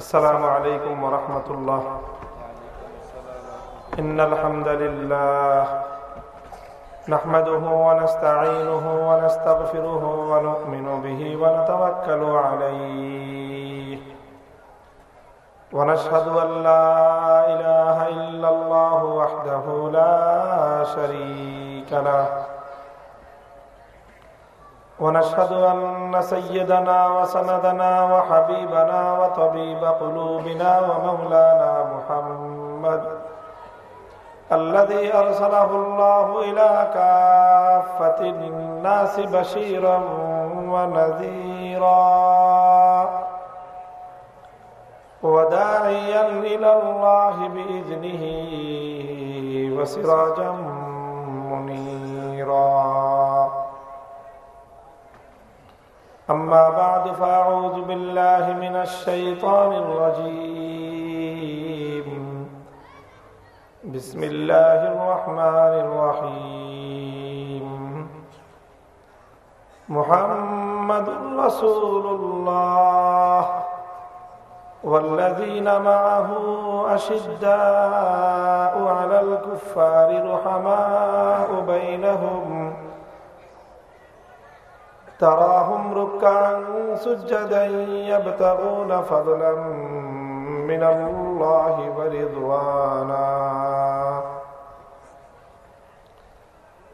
السلام عليكم ورحمة الله. إن الحمد لله نحمده ونستعينه ونستغفره ونؤمن به ونتوكل عليه. ونشهد أن لا إله إلا الله وحده لا شريك له. ونشهد أن سيدنا وسندنا وحبيبنا وطبيب قلوبنا ومولانا محمد الذي أرسله الله إلى كافة الناس بشيرا ونذيرا وداعيا إلى الله بإذنه وسراجا منيرا أما بعد فأعوذ بالله من الشيطان الرجيم. بسم الله الرحمن الرحيم. محمد رسول الله والذين معه أشداء على الكفار رحماء بينهم تراهم ركعا سجدا يبتغون فضلا من الله ورضوانا.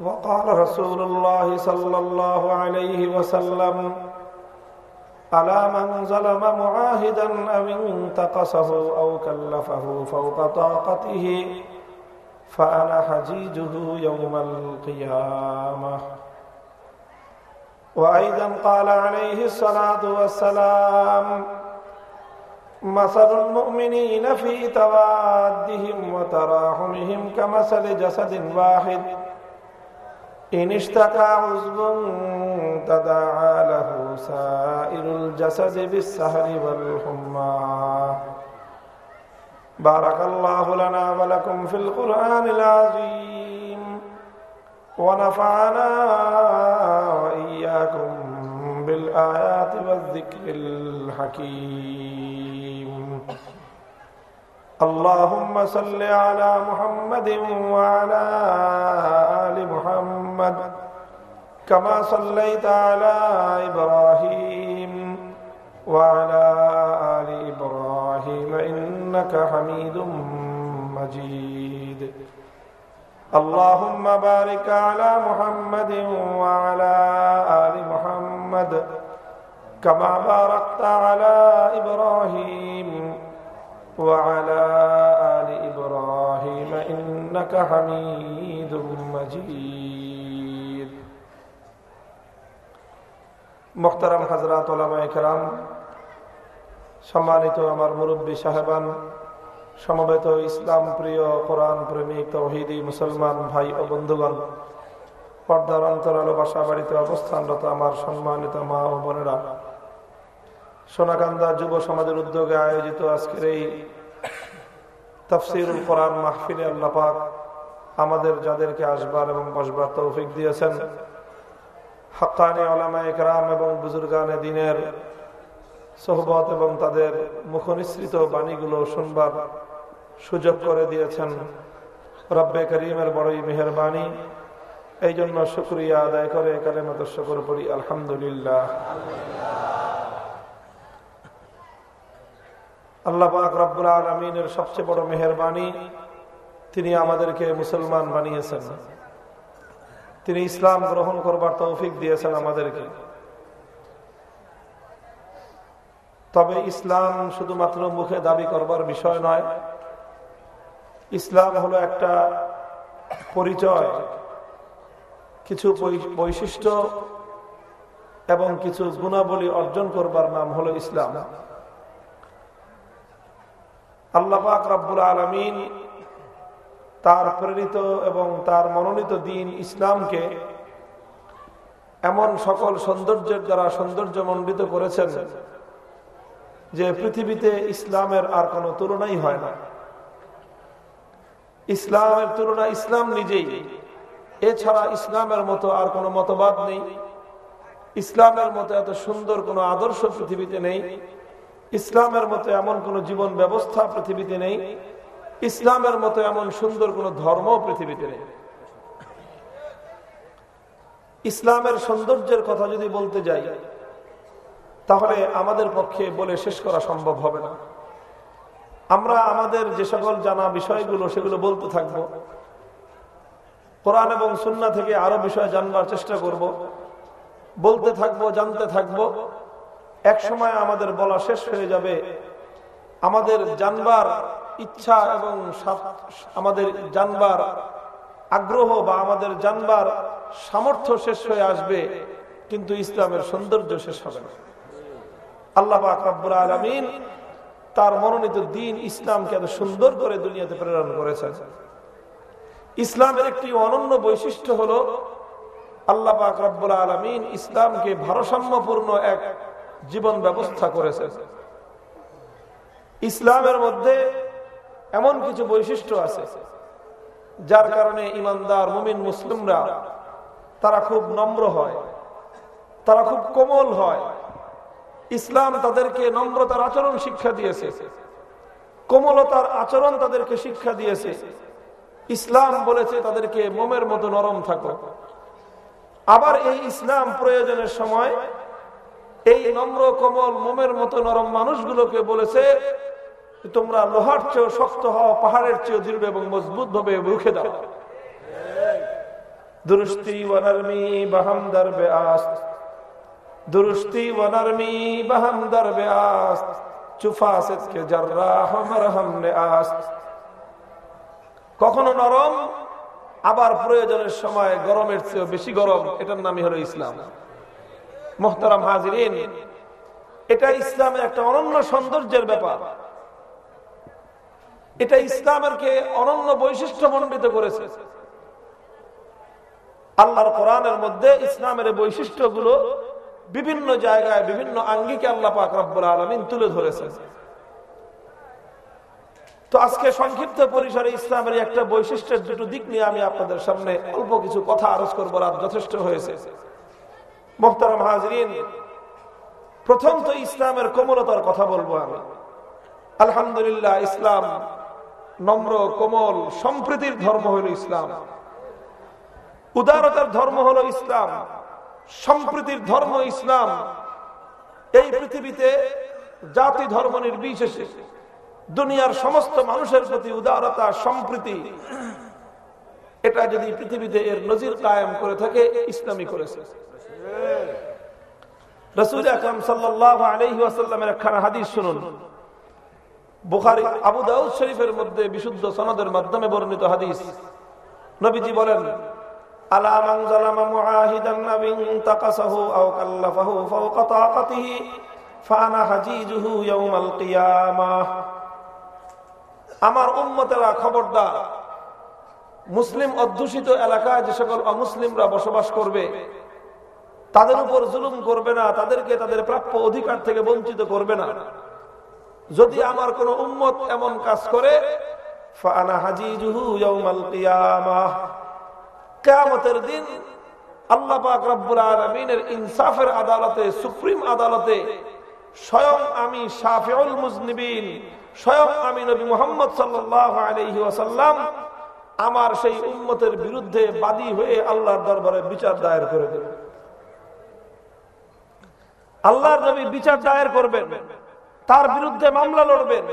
وقال رسول الله صلى الله عليه وسلم ألا من ظلم معاهدا أو انتقصه أو كلفه فوق طاقته فأنا حجيجه يوم القيامة. وأيضا قال عليه الصلاة والسلام مثل المؤمنين في توادهم وتراحمهم كمثل جسد واحد إن اشتكى عزب تداعى له سائر الجسد بالسهر والحمى. بارك الله لنا ولكم في القرآن العظيم. ونفعنا وإياكم بالآيات والذكر الحكيم. اللهم صل على محمد وعلى آل محمد كما صليت على إبراهيم وعلى آل إبراهيم إنك حميد مجيد. اللهم بارك على محمد وعلى آل محمد كما باركت على إبراهيم وعلى آل إبراهيم إنك حميد مجيد محترم حضرات علماء کرام সম্মানিত আমার মুরব্বী সাহেবান সমবেত ইসলাম প্রিয় কোরআন প্রেমিক, তহিদি, মুসলমান ভাই ও বন্ধুগণ, পর্দার অন্তরাল বাসা বাড়িতে অবস্থানরত আমার সম্মানিত মা ও বোনেরা, সোনাকান্দা যুব সমাজের উদ্যোগে আয়োজিত আজকের এই তফসিরুল কোরআন মাহফিলে আল্লাপাক আমাদের যাদেরকে আসবার এবং বসবার তৌফিক দিয়েছেন। হকানি আলামা একরাম এবং বুজুর্গানে দিনের সোহবত এবং তাদের মুখনিসৃত বাণীগুলো শুনবার সুযোগ করে দিয়েছেন। রব্বে করিমের বড়ই মেহরবানি। এই জন্য শুক্রিয়া আদায় করে এখানে মতো শুক্র করি আলহামদুলিল্লাহ। আল্লাহ রব্বুল আলমিনের সবচেয়ে বড় মেহরবানি তিনি আমাদেরকে মুসলমান বানিয়েছেন। তিনি ইসলাম গ্রহণ করবার তৌফিক দিয়েছেন আমাদেরকে। তবে ইসলাম শুধুমাত্র মুখে দাবি করবার বিষয় নয় ইসলাম হলো একটা পরিচয়, কিছু বৈশিষ্ট্য এবং কিছু গুণাবলী অর্জন করবার নাম হলো ইসলাম। আল্লাপাক রাব্বুল আলমিন তার প্রেরিত এবং তার মনোনীত দিন ইসলামকে এমন সকল সৌন্দর্যের দ্বারা সৌন্দর্য মণ্ডিত করেছেন যে পৃথিবীতে ইসলামের আর কোনো তুলনাই হয় না। ইসলামের তুলনা ইসলাম নিজেই। এছাড়া ইসলামের মতো আর কোনো মতবাদ নেই। ইসলামের মতো এত সুন্দর কোনো আদর্শ পৃথিবীতে নেই। ইসলামের মতো এমন কোনো জীবন ব্যবস্থা পৃথিবীতে নেই। ইসলামের মতো এমন সুন্দর কোন ধর্ম পৃথিবীতে নেই। ইসলামের সৌন্দর্যের কথা যদি বলতে যাই, তাহলে আমাদের পক্ষে বলে শেষ করা সম্ভব হবে না। আমরা আমাদের যে সকল জানা বিষয়গুলো, সেগুলো বলতে থাকব। কোরআন এবং সুন্না থেকে আরও বিষয় জানবার চেষ্টা করব। বলতে থাকব, জানতে থাকব। এক সময় আমাদের বলা শেষ হয়ে যাবে। আমাদের জানবার ইচ্ছা এবং আমাদের জানবার আগ্রহ বা আমাদের জানবার সামর্থ্য শেষ হয়ে আসবে, কিন্তু ইসলামের সৌন্দর্য শেষ হবে না। আল্লাহ আকবর আলমিন তার মনোনীত দিন ইসলামকে এত সুন্দর করে দুনিয়াতে প্রেরণ করেছেন। ইসলামের একটি অনন্য বৈশিষ্ট্য হল আল্লাহ পাক আলমিন ইসলামকে ভারসাম্যপূর্ণ এক জীবন ব্যবস্থা করেছে ইসলামের মধ্যে এমন কিছু বৈশিষ্ট্য আছে, যার কারণে ইমানদার, মুমিন, মুসলিমরা তারা খুব নম্র হয়, তারা খুব কোমল হয়। ইসলাম তাদেরকে নম্রতার আচরণ শিক্ষা দিয়েছে। কোমলতার আচরণ তাদেরকে শিক্ষা দিয়েছে। ইসলাম বলেছে তাদেরকে মোমের মতো নরম থাকো। আবার এই ইসলাম প্রয়োজনের সময় এই নম্র, কমল, মোমের মতো নরম মানুষগুলোকে বলেছে, তোমরা লোহার চেয়েও শক্ত হও, পাহাড়ের চেয়েও দৃঢ় এবং মজবুত ভাবে রুখে দাও। দুরুস্তি বেআস দুরুস্তি ওয়ানারমি বাহামদার বেআস চুফাসেত কে জাররা হামার হামনে আস কখনো নরম, আবার প্রয়োজনের সময় গরমের চেয়ে বেশি গরম, এটার নামই হলো ইসলাম। মোহতারাম হাজিরিন, এটা ইসলামের একটা অনন্য সৌন্দর্যের ব্যাপার। এটা ইসলামের কে অনন্য বৈশিষ্ট্য মণ্ডিত করেছে। আল্লাহর কোরআনের মধ্যে ইসলামের বৈশিষ্ট্যগুলো বিভিন্ন জায়গায়, বিভিন্ন আঙ্গিকে আল্লাহ পাক রব্বুল আলমিন তুলে ধরেছে তো আজকে সংক্ষিপ্ত পরিসরে ইসলামের একটা বৈশিষ্ট্যের দুটো দিক নিয়ে আমি আপনাদের সামনে অল্প কিছু কথা আরজ করব আর যথেষ্ট হয়েছে। মোহতারাম হাজরিন, প্রথম তো ইসলামের কোমলতার কথা বলব আমি। আলহামদুলিল্লাহ, ইসলাম নম্র, কোমল, সম্প্রীতির ধর্ম হলো ইসলাম। উদারতার ধর্ম হলো ইসলাম। সম্প্রীতির ধর্ম ইসলাম, এই পৃথিবীতে জাতি ধর্ম নির্বিশেষে দুনিয়ার সমস্ত মানুষের প্রতি উদারতা, সম্প্রীতি, এটা যদি পৃথিবীতে এর নজির কায়েম করে থাকে ইসলামী করেছে। আলহি হাদিস শুনুন। বুখারি, আবু দাউদ শরীফের মধ্যে বিশুদ্ধ সনদের মাধ্যমে বর্ণিত হাদিস। নবীজি বলেন ফানা হাজিজুহু ইয়াউমাল কিয়ামাহ আমার উম্মতেরা খবরদার, মুসলিম অধ্যুষিত এলাকায় যে সকল অমুসলিমরা বসবাস করবে, তাদের উপর জুলুম করবে না, তাদেরকে তাদের প্রাপ্য অধিকার থেকে বঞ্চিত করবে না। যদি আমার কোন উম্মত এমন কাজ করে কেয়ামতের দিন আল্লাহ পাক রব্বুল আলমিনের ইনসাফের আদালতে, সুপ্রিম আদালতে স্বয়ং আমি শাফিউল মুজনিবিন, স্বয়ং আমি নবী মোহাম্মদ সাল্লাহ আলহি ওয়াসাল্লাম আমার সেই উন্মতের বিরুদ্ধে বাদী হয়ে আল্লাহর দরবারে বিচার দায়ের করে দেবে। আল্লাহর নবী বিচার দায়ের করবেন, তার বিরুদ্ধে মামলা লড়বেন।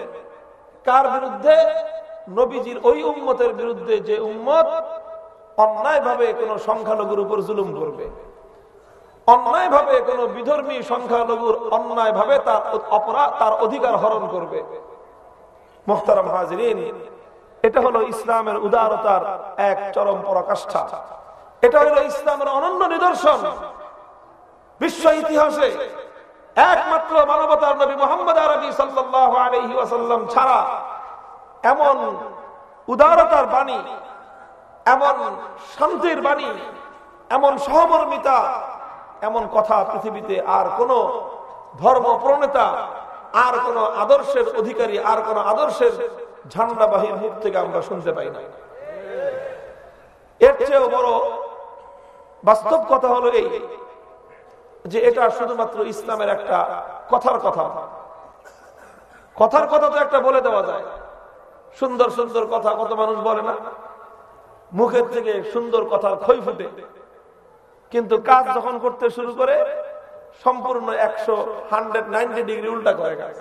কার বিরুদ্ধে? নবীজির ওই উম্মতের বিরুদ্ধে যে উম্মত অন্যায় ভাবে কোন সংখ্যালঘুর উপর জুলুম করবে। অন্যায় ভাবে কোন বিধর্মী সংখ্যালঘুর অন্যায় ভাবে তার অপরাধ, তার অধিকার হরণ করবে। মোহতারাম হাজরিন, এটা হলো ইসলামের উদারতার এক চরম পরাকাষ্ঠা। এটা হলো ইসলামের অনন্য নিদর্শন। বিশ্ব ইতিহাসে একমাত্র মানবতার নবী মোহাম্মদ আরবি সাল্লাহ ছাড়া এমন উদারতার বাণী এমন শান্তির বাণী, এমন সহমর্মিতা, এমন কথা পৃথিবীতে আর কোন ধর্ম প্রণেতা, আর কোন আদর্শের অধিকারী, আর কোন আদর্শের ঝান্ডাবাহীর মুখ থেকে আমরা শুনতে পাই না। এর চেয়েও বড় বাস্তব কথা হলো এই যে এটা শুধুমাত্র ইসলামের একটা কথার কথা। কথার কথা তো একটা বলে দেওয়া যায়। সুন্দর সুন্দর কথা কত মানুষ বলে না? মুখের থেকে সুন্দর কথার ক্ষয় ফুটে। কিন্তু কাজ যখন করতে শুরু করে, সম্পূর্ণ একশো হান্ড্রেড নাইনটি ডিগ্রি উল্টা করে কাজ।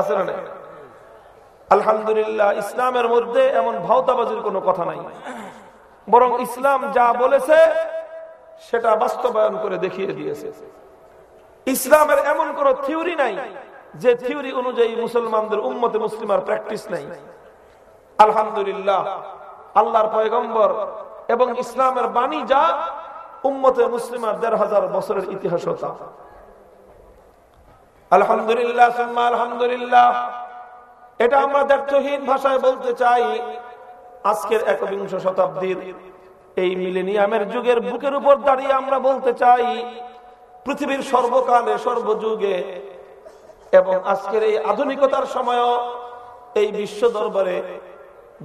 আছে না আলহামদুলিল্লাহ, ইসলামের মধ্যে এমন ভাওতাবাজির কোনো কথা নাই। বরং ইসলাম যা বলেছে, সেটা বাস্তবায়ন করে দেখিয়ে দিয়েছে। ইসলামের এমন কোন থিওরি নাই, যে থিওরি অনুযায়ী মুসলমানদের উম্মতে মুসলিমার প্র্যাকটিস নাই। আলহামদুলিল্লাহ আল্লাহর পয়গম্বর এবং ইসলামের বাণী যা উম্মতে মুসলিমার দেড় হাজার বছরের ইতিহাস হতা আলহামদুলিল্লাহ আলহামদুলিল্লাহ। এটা আমরা দ্ব্যর্থহীন ভাষায় বলতে চাই, আজকের একবিংশ শতাব্দীর এই মিলেনিয়ামের যুগের বুকের উপর দাঁড়িয়ে আমরা বলতে চাই, পৃথিবীর সর্বকালে সর্বযুগে এবং আজকের এই আধুনিকতার সময় এই বিশ্ব দরবারে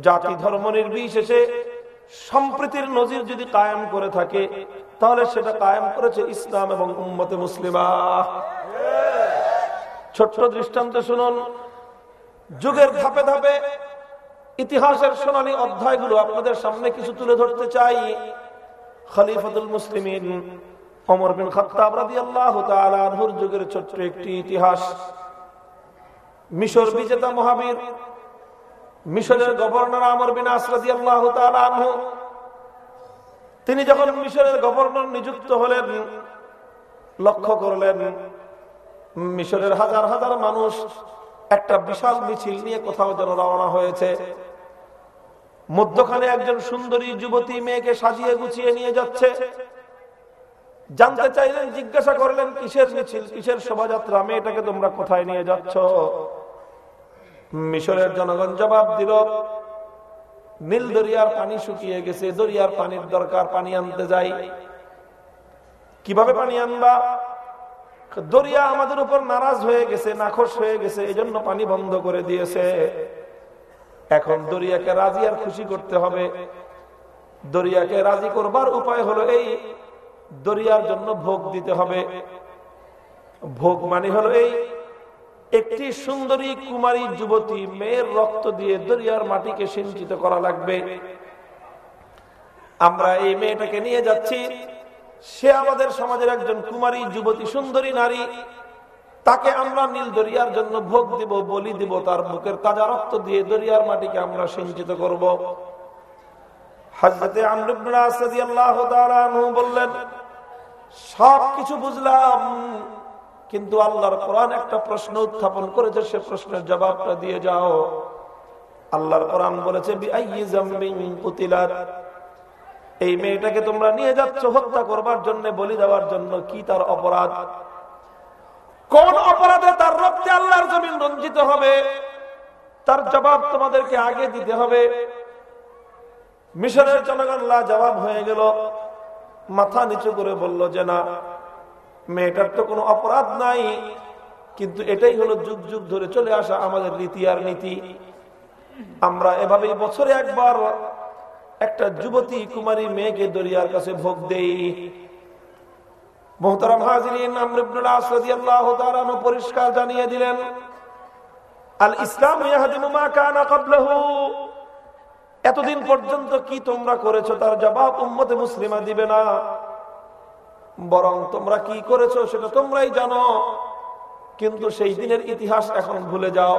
জাতি ধর্ম নির্বিশেষে সম্প্রীতির নজির যদি কায়েম করে থাকে, তাহলে সেটা কায়েম করেছে ইসলাম এবং উম্মতে মুসলিমা। ছোট্ট দৃষ্টান্ত শুনুন, যুগের ধাপে ধাপে ইতিহাসের সোনালী অধ্যায়গুলো আপনাদের সামনে কিছু তুলে ধরতে চাই। খলিফাতুল মুসলিমিন অমর বিন খাত্তাব রাদিয়াল্লাহু তাআলা আনহুর যুগের ছোট্ট একটি ইতিহাস। মিশর বিজেতা মহাবীর মিশরের গভর্নর আমর বিন আস রাদিয়াল্লাহু তাআলা আনহু, তিনি যখন মিশরের গভর্নর নিযুক্ত হলেন, লক্ষ্য করলেন, মিশরের হাজার হাজার মানুষ একটা বিশাল মিছিল নিয়ে কোথাও যেন রওনা হয়েছে। মধ্যখানে একজন সুন্দরী যুবতী মেয়েকে সাজিয়ে গুছিয়ে নিয়ে যাচ্ছে। জানতে চাইলেন, জিজ্ঞাসা করলেন, কিসের মিছিল, কিসের শোভাযাত্রা? মেয়েটাকে তোমরা কোথায় নিয়ে যাচ্ছ? মিশরের জনগণ জবাব দিল, নীল দরিয়ার পানি শুকিয়ে গেছে, দরিয়ার পানির দরকার, পানি আনতে যাই। কীভাবে পানি আনবা? দরিয়া আমাদের উপর নারাজ হয়ে গেছে, নাখোশ হয়ে গেছে এই জন্য পানি বন্ধ করে দিয়েছে। এখন দরিয়াকে রাজি আর খুশি করতে হবে। দরিয়াকে রাজি করবার উপায় হলো এই, দরিয়ার জন্য ভোগ দিতে হবে। ভোগ মানে হলো এই একটি সুন্দরী কুমারী যুবতী মেয়ের রক্ত দিয়ে দরিয়ার মাটিকে সিঞ্চিত করা লাগবে। আমরা এই মেয়েটাকে নিয়ে যাচ্ছি। সে আমাদের সমাজের একজন কুমারী যুবতী সুন্দরী নারী। তাকে আমরা নীল দরিয়ার জন্য ভোগ দিব, বলি দিব, তার বুকের তাজা রক্ত দিয়ে দরিয়ার মাটিকে আমরা সিঞ্চিত করব। হাজরতে বললেন সব কিছু বুঝলাম কিন্তু আল্লাহর কোরআন একটা প্রশ্ন উত্থাপন করেছে, সে প্রশ্নের জবাবটা দিয়ে যাও। আল্লাহর কোরআন বলেছে এই মেয়েটাকে তোমরা নিয়ে যাচ্ছ হত্যা করবার জন্য, বলি দেওয়ার জন্য। কি তার অপরাধ? কোন অপরাধে তার রক্তে আল্লাহর জমিন রঞ্জিত হবে? তার জবাব তোমাদেরকে আগে দিতে হবে। মিশরের জনগণ লা জবাব হয়ে গেল। মাথা নিচু করে বলল, যে না মেয়েটার তো কোনো অপরাধ নাই, কিন্তু এটাই হলো যুগ যুগ ধরে চলে আসা আমাদের রীতি আর নীতি। আমরা এভাবেই বছরে একবার একটা যুবতী কুমারী মেয়েকে দরিয়ার কাছে ভোগ দেই। হাজরিন পরিষ্কার জানিয়ে দিলেন ইসলাম এতদিন পর্যন্ত কি তোমরা করেছ তার জবাব উম্মতে মুসলিমা দিবে না। বরং তোমরা কি করেছ সেটা তোমরাই জানো। কিন্তু সেই দিনের ইতিহাস এখন ভুলে যাও।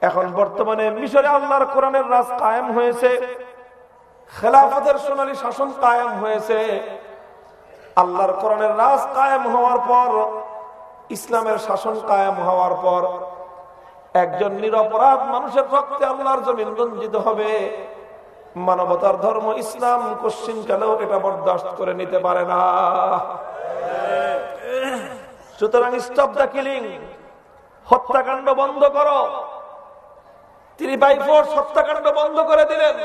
এখন বর্তমানে মিশরে আল্লাহর কোরআনের রাজ কায়েম হয়েছে। খেলাফতের সোনালী শাসন কায়েম হয়েছে। আল্লাহর কোরআনের রাজ কায়েম হওয়ার পর, ইসলামের শাসন কায়েম হওয়ার পর, একজন নিরপরাধ মানুষের রক্তে আল্লাহর জমিন রঞ্জিত হবে। মানবতার ধর্ম ইসলাম কশ্চিন কালেও এটা বরদাস্ত করে নিতে পারে না? সুতরাং স্টপ দ্য কিলিং হত্যাকাণ্ড বন্ধ করো। তিনি বাই ফোর্স হত্যাকাণ্ড বন্ধ করে দিলেন।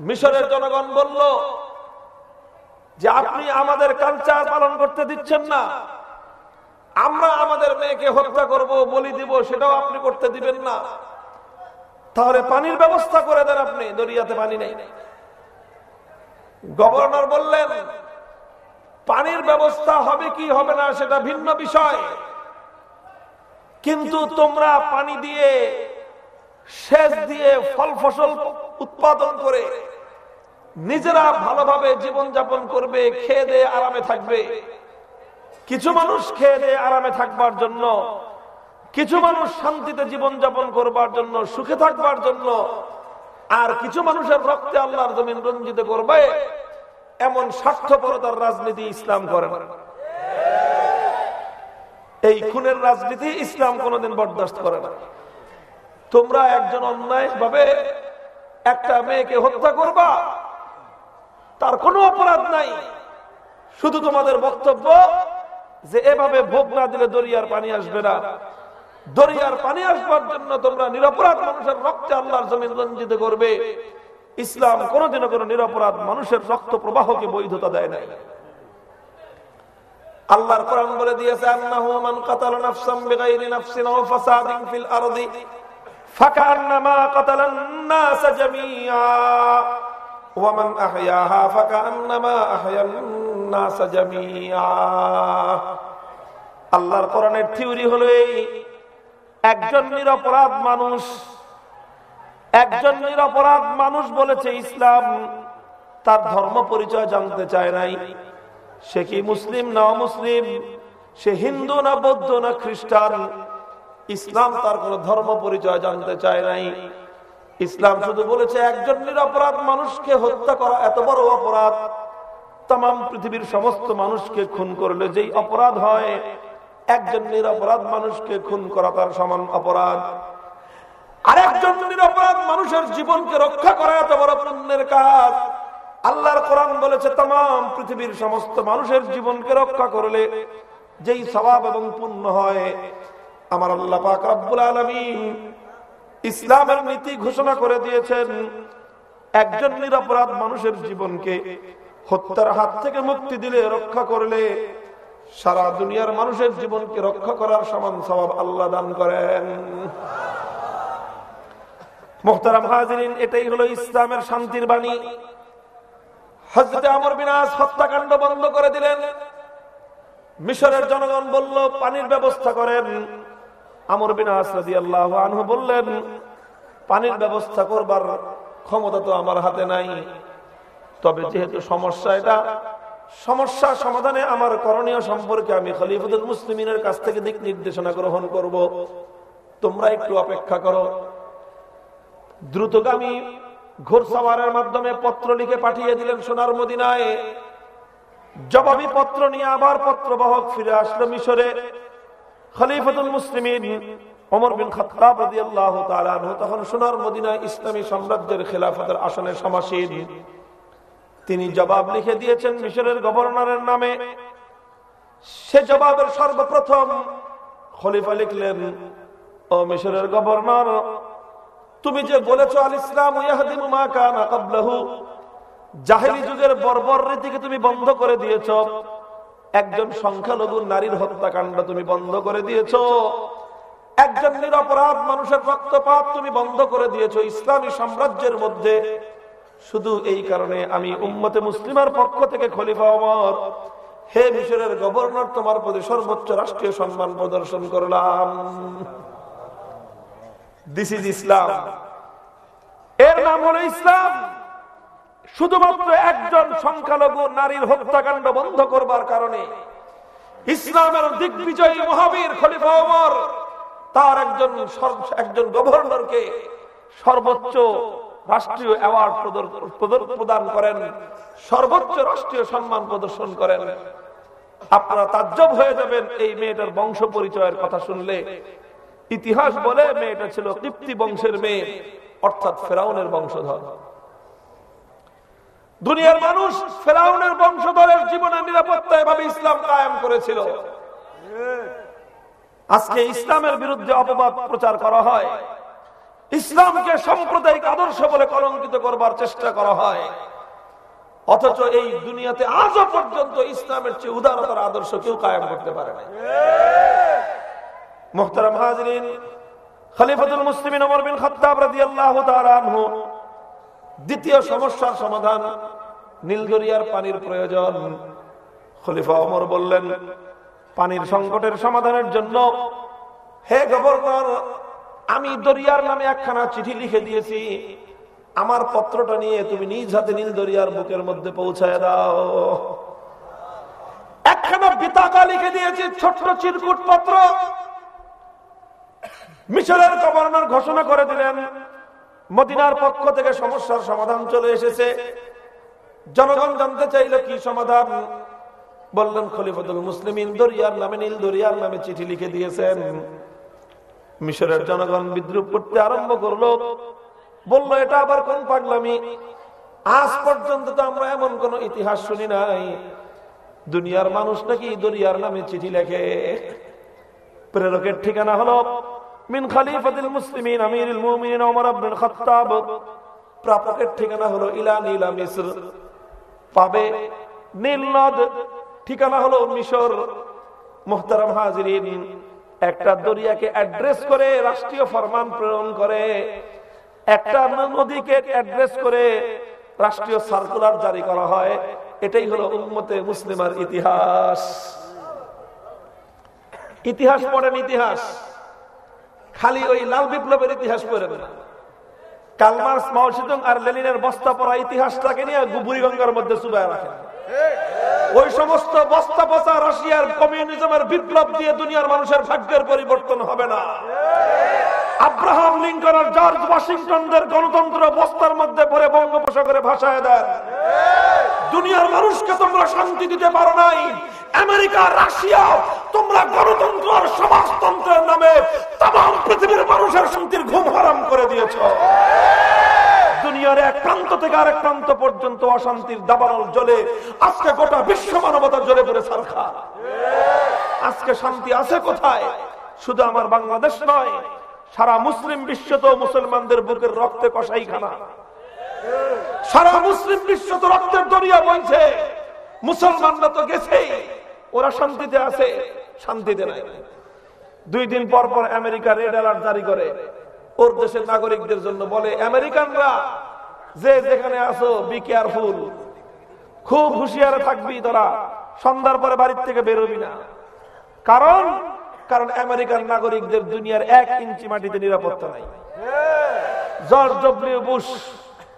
মিশরের জনগণ বলল যে আপনি আমাদের কালচার পালন করতে দিচ্ছেন না। আমরা আমাদের মেয়েকে হত্যা করব, বলি দিব, সেটাও আপনি করতে দিবেন না। তাহলে পানির ব্যবস্থা করে দেন আপনি, দরিয়াতে পানি নেই। গভর্নর বললেন, পানির ব্যবস্থা হবে কি হবে না সেটা ভিন্ন বিষয়। কিন্তু তোমরা পানি দিয়ে সেচ দিয়ে ফল ফসল উৎপাদন করে নিজেরা ভালোভাবে জীবন যাপন করবে, খেয়ে দিয়ে আরামে থাকবে। কিছু মানুষ খেয়ে দিয়ে আরামে থাকবার জন্য কিছু মানুষ শান্তিতে জীবন যাপন করবার জন্য, সুখে থাকবার জন্য, আর কিছু মানুষের রক্তে আল্লাহর জমিন রঞ্জিত করবে, এমন স্বার্থপরতার রাজনীতি ইসলাম করে না। এই খুনের রাজনীতি ইসলাম কোনোদিন বরদাস্ত করে না। তোমরা একজন অন্যায় ভাবে একটা মেয়েকে হত্যা করবা, তার কোনো অপরাধ নাই। শুধু তোমাদের বক্তব্য যে এভাবে ভোগ না দিলে দরিয়ার পানি আসবে না। দরিয়ার পানি আসবার জন্য তোমরা নিরপরাধ মানুষের রক্তে আল্লাহর জমিন রঞ্জিত করবে। ইসলাম কোনদিনও কোনো নিরপরাধ মানুষের রক্ত প্রবাহকে বৈধতা দেয় নাই। আল্লাহর কোরআন বলে দিয়েছে, আন্নাহু মান কাতালা নাফসাম বিগাইরি নাফসিন আও ফাসাদিন ফিল আরদি ফাকান্নামা কাতালান নাস ওয়া মান আহইয়াহা ফাকান্নামা আহয়ান নাস জামিআ। আল্লাহর কোরআনের থিওরি হলো এই একজন নিরপরাধ মানুষ, একজন নিরপরাধ মানুষ বলেছে, ইসলাম তার ধর্ম পরিচয় জানতে চায় নাই। সে কি মুসলিম না মুসলিম সে হিন্দু না বৌদ্ধ না খ্রিস্টান? ইসলাম তার কোন ধর্ম পরিচয় জানতে চায় নাই। ইসলাম শুধু বলেছে, একজন নিরপরাধ মানুষকে হত্যা করা এত বড় অপরাধ। তাম পৃথিবীর সমস্ত মানুষকে খুন করলে যেই অপরাধ হয় একজন নিরপরাধ মানুষকে খুন করা তার সমান অপরাধ। আরেকজন নিরপরাধ মানুষের জীবনকে রক্ষা করা এত বড় পুণ্যের কাজ। আল্লাহর কোরআন বলেছে তাম পৃথিবীর সমস্ত মানুষের জীবনকে রক্ষা করলে যেই স্বভাব এবং পুণ্য হয়, আমার আল্লাহ পাক রব্বুল আলমিন ইসলামের নীতি ঘোষণা করে দিয়েছেন, একজন নিরপরাধ মানুষের জীবনকে হত্যার হাত থেকে মুক্তি দিলে, রক্ষা করলে সারা দুনিয়ার মানুষের জীবনকে রক্ষা করার সমান স্বভাব আল্লাহ দান করেন। হাজিরিন, এটাই হলো ইসলামের শান্তির বাণী। হজরতে আমর বিনাশ হত্যাকাণ্ড বন্ধ করে দিলেন। মিশরের জনগণ বলল, পানির ব্যবস্থা করেন। আমর বিনাশ রাজি আল্লাহ আনহু বললেন, পানির ব্যবস্থা করবার ক্ষমতা তো আমার হাতে নাই। তবে যেহেতু সমস্যা এটা সমস্যা সমাধানে আমার করণীয় সম্পর্কে আমি খলিফুদুল মুসলিমিনের কাছ থেকে দিক নির্দেশনা গ্রহণ করব। তোমরা একটু অপেক্ষা করো। দ্রুতগামী ঘোরসাওয়ারের মাধ্যমে পত্র লিখে পাঠিয়ে দিলেন সোনার মদিনায়। জবাবি পত্র নিয়ে আবার পত্রবাহক ফিরে আসলো মিশরে। খলিফতুল মুসলিমিন ওমর বিন তাআলা তখন সোনার মদিনায় ইসলামী সাম্রাজ্যের খেলাফতের আসনে সমাসীন। তিনি জবাব লিখে দিয়েছেন মিশরের গভর্নরের নামে। সে জবাবের সর্বপ্রথম খলিফা লিখলেন, ও মিশরের গভর্নর, তুমি যে বলেছ, আল ইসলাম জাহেলি যুগের বর্বর রীতিকে তুমি বন্ধ করে দিয়েছ, একজন সংখ্যালঘু নারীর হত্যাকাণ্ড তুমি বন্ধ করে দিয়েছ, একজন নিরপরাধ মানুষের রক্তপাত তুমি বন্ধ করে দিয়েছ, ইসলামী সাম্রাজ্যের মধ্যে শুধু এই কারণে আমি উম্মতে মুসলিমার পক্ষ থেকে খলিফা অমর হে মিশরের গভর্নর, তোমার প্রতি সর্বোচ্চ রাষ্ট্রীয় সম্মান প্রদর্শন করলাম। দিস ইজ ইসলাম এর নাম হলো ইসলাম। শুধুমাত্র একজন সংখ্যালঘু নারীর হত্যাকাণ্ড বন্ধ করবার কারণে ইসলামের দিগ্বিজয়ী মহাবীর খলিফা ওমর, তার একজন একজন গভর্নরকে সর্বোচ্চ রাষ্ট্রীয় অ্যাওয়ার্ড প্রদান করেন, সর্বোচ্চ রাষ্ট্রীয় সম্মান প্রদর্শন করেন। আপনারা তাজ্জব হয়ে যাবেন এই মেয়েটার বংশ পরিচয়ের কথা শুনলে। ইতিহাস বলে মেয়েটা ছিল কৃপ্তি বংশের মেয়ে, অর্থাৎ ফেরাউনের বংশধর। দুনিয়ার মানুষ ফেরাউনের বংশধরের জীবনের নিরাপত্তা এভাবে ইসলাম কায়েম করেছিল। আজকে ইসলামের বিরুদ্ধে অপবাদ প্রচার করা হয়। ইসলামকে সাম্প্রদায়িক আদর্শ বলে কলঙ্কিত করবার চেষ্টা করা হয়। অথচ এই দুনিয়াতে আজও পর্যন্ত ইসলামের চেয়ে উদারতার আদর্শ কেউ কায়েম করতে পারে না মোহতারাম হাজরিন, খলিফাতুল মুসলিমিন ওমর বিন খাত্তাব রাদিয়াল্লাহু তাআলা আনহু, দ্বিতীয় সমস্যার সমাধান নীলদরিয়ার পানির প্রয়োজন। খলিফা ওমর বললেন, পানির সংকটের সমাধানের জন্য হে গভর্নর আমি দরিয়ার নামে একখানা চিঠি লিখে দিয়েছি। আমার পত্রটা নিয়ে তুমি নিজ হাতে নীল দরিয়ার বুকের মধ্যে পৌঁছায় দাও। একখানা বিতাকা লিখে দিয়েছি, ছোট্ট চিরকুট পত্র। মিশরের গভর্নর ঘোষণা করে দিলেন, মদিনার পক্ষ থেকে সমস্যার সমাধান চলে এসেছে। জনগণ জানতে চাইল কি সমাধান? বললেন খলিফতুল মুসলিম দরিয়ার নামে নীল দরিয়ার নামে চিঠি লিখে দিয়েছেন। মিশরের জনগণ বিদ্রুপ করতে আরম্ভ করল। বলল, এটা আবার কোন পাগলামি? আজ পর্যন্ত তো আমরা এমন কোন ইতিহাস শুনি নাই। দুনিয়ার মানুষ নাকি দরিয়ার নামে চিঠি লেখে। প্রেরকের ঠিকানা হলো, মিন খালিফাতিল মুসলিমিন আমিরুল মুমিনিন ওমর ইবনে খাত্তাব। প্রাপকের ঠিকানা হলো, ইলা নীলা মিসর। পাবে নীল নদ। ঠিকানা হলো মিশর। মুহতারাম হাজিরিন একটা দরিয়াকে অ্যাড্রেস করে রাষ্ট্রীয় ফরমান প্রেরণ করে, একটা নদীকে অ্যাড্রেস করে রাষ্ট্রীয় সার্কুলার জারি করা হয়। এটাই হলো উম্মতে মুসলিমার ইতিহাস। ইতিহাস পড়েন ইতিহাস। খালি ওই লাল বিপ্লবের ইতিহাস পড়েন না। কালমার্স মাওসিদং আর লেনিনের বস্তা পড়া ইতিহাসটাকে নিয়ে বুড়িগঙ্গার মধ্যে চুবায় রাখেন। ওই সমস্ত বস্তা পচা রাশিয়ার কমিউনিজমের বিপ্লব দিয়ে দুনিয়ার মানুষের ভাগ্যের পরিবর্তন হবে না। আব্রাহাম লিঙ্কন আর জর্জ ওয়াশিংটনদের গণতন্ত্র বস্তার মধ্যে পরে বঙ্গোপসাগরে ভাসায় দেন। দুনিয়ার মানুষকে তোমরা শান্তি দিতে পারো নাই। আমেরিকা, রাশিয়া, তোমরা গণতন্ত্র আর সমাজতন্ত্রের নামে তাম পৃথিবীর মানুষের শান্তির ঘুম হারাম করে দিয়েছ। দুনিয়ার এক প্রান্ত থেকে আরেক প্রান্ত পর্যন্ত অশান্তির দাবানল জ্বলে, আজকে গোটা বিশ্ব মানবতা জ্বলে পড়ে সারখা। আজকে শান্তি আছে কোথায়? শুধু আমার বাংলাদেশ নয়, সারা মুসলিম বিশ্ব তো মুসলমানদের বুকের রক্তে কষাই খানা সারা মুসলিম বিশ্ব তো রক্তের দরিয়া বইছে, মুসলমানরা তো গেছেই, ওরা শান্তিতে আছে, শান্তিতে নাই। দুই দিন পর পর আমেরিকা রেড অ্যালার্ট জারি করে ওর দেশের নাগরিকদের জন্য বলে, আমেরিকানরা, যে যেখানে আসো বি কেয়ারফুল খুব হুঁশিয়ারে থাকবি তোরা। সন্ধ্যার পরে বাড়ির থেকে বেরোবি না। কারণ কারণ আমেরিকান নাগরিকদের দুনিয়ার এক ইঞ্চি মাটিতে নিরাপত্তা নাই। জর্জ ডব্লিউ বুশ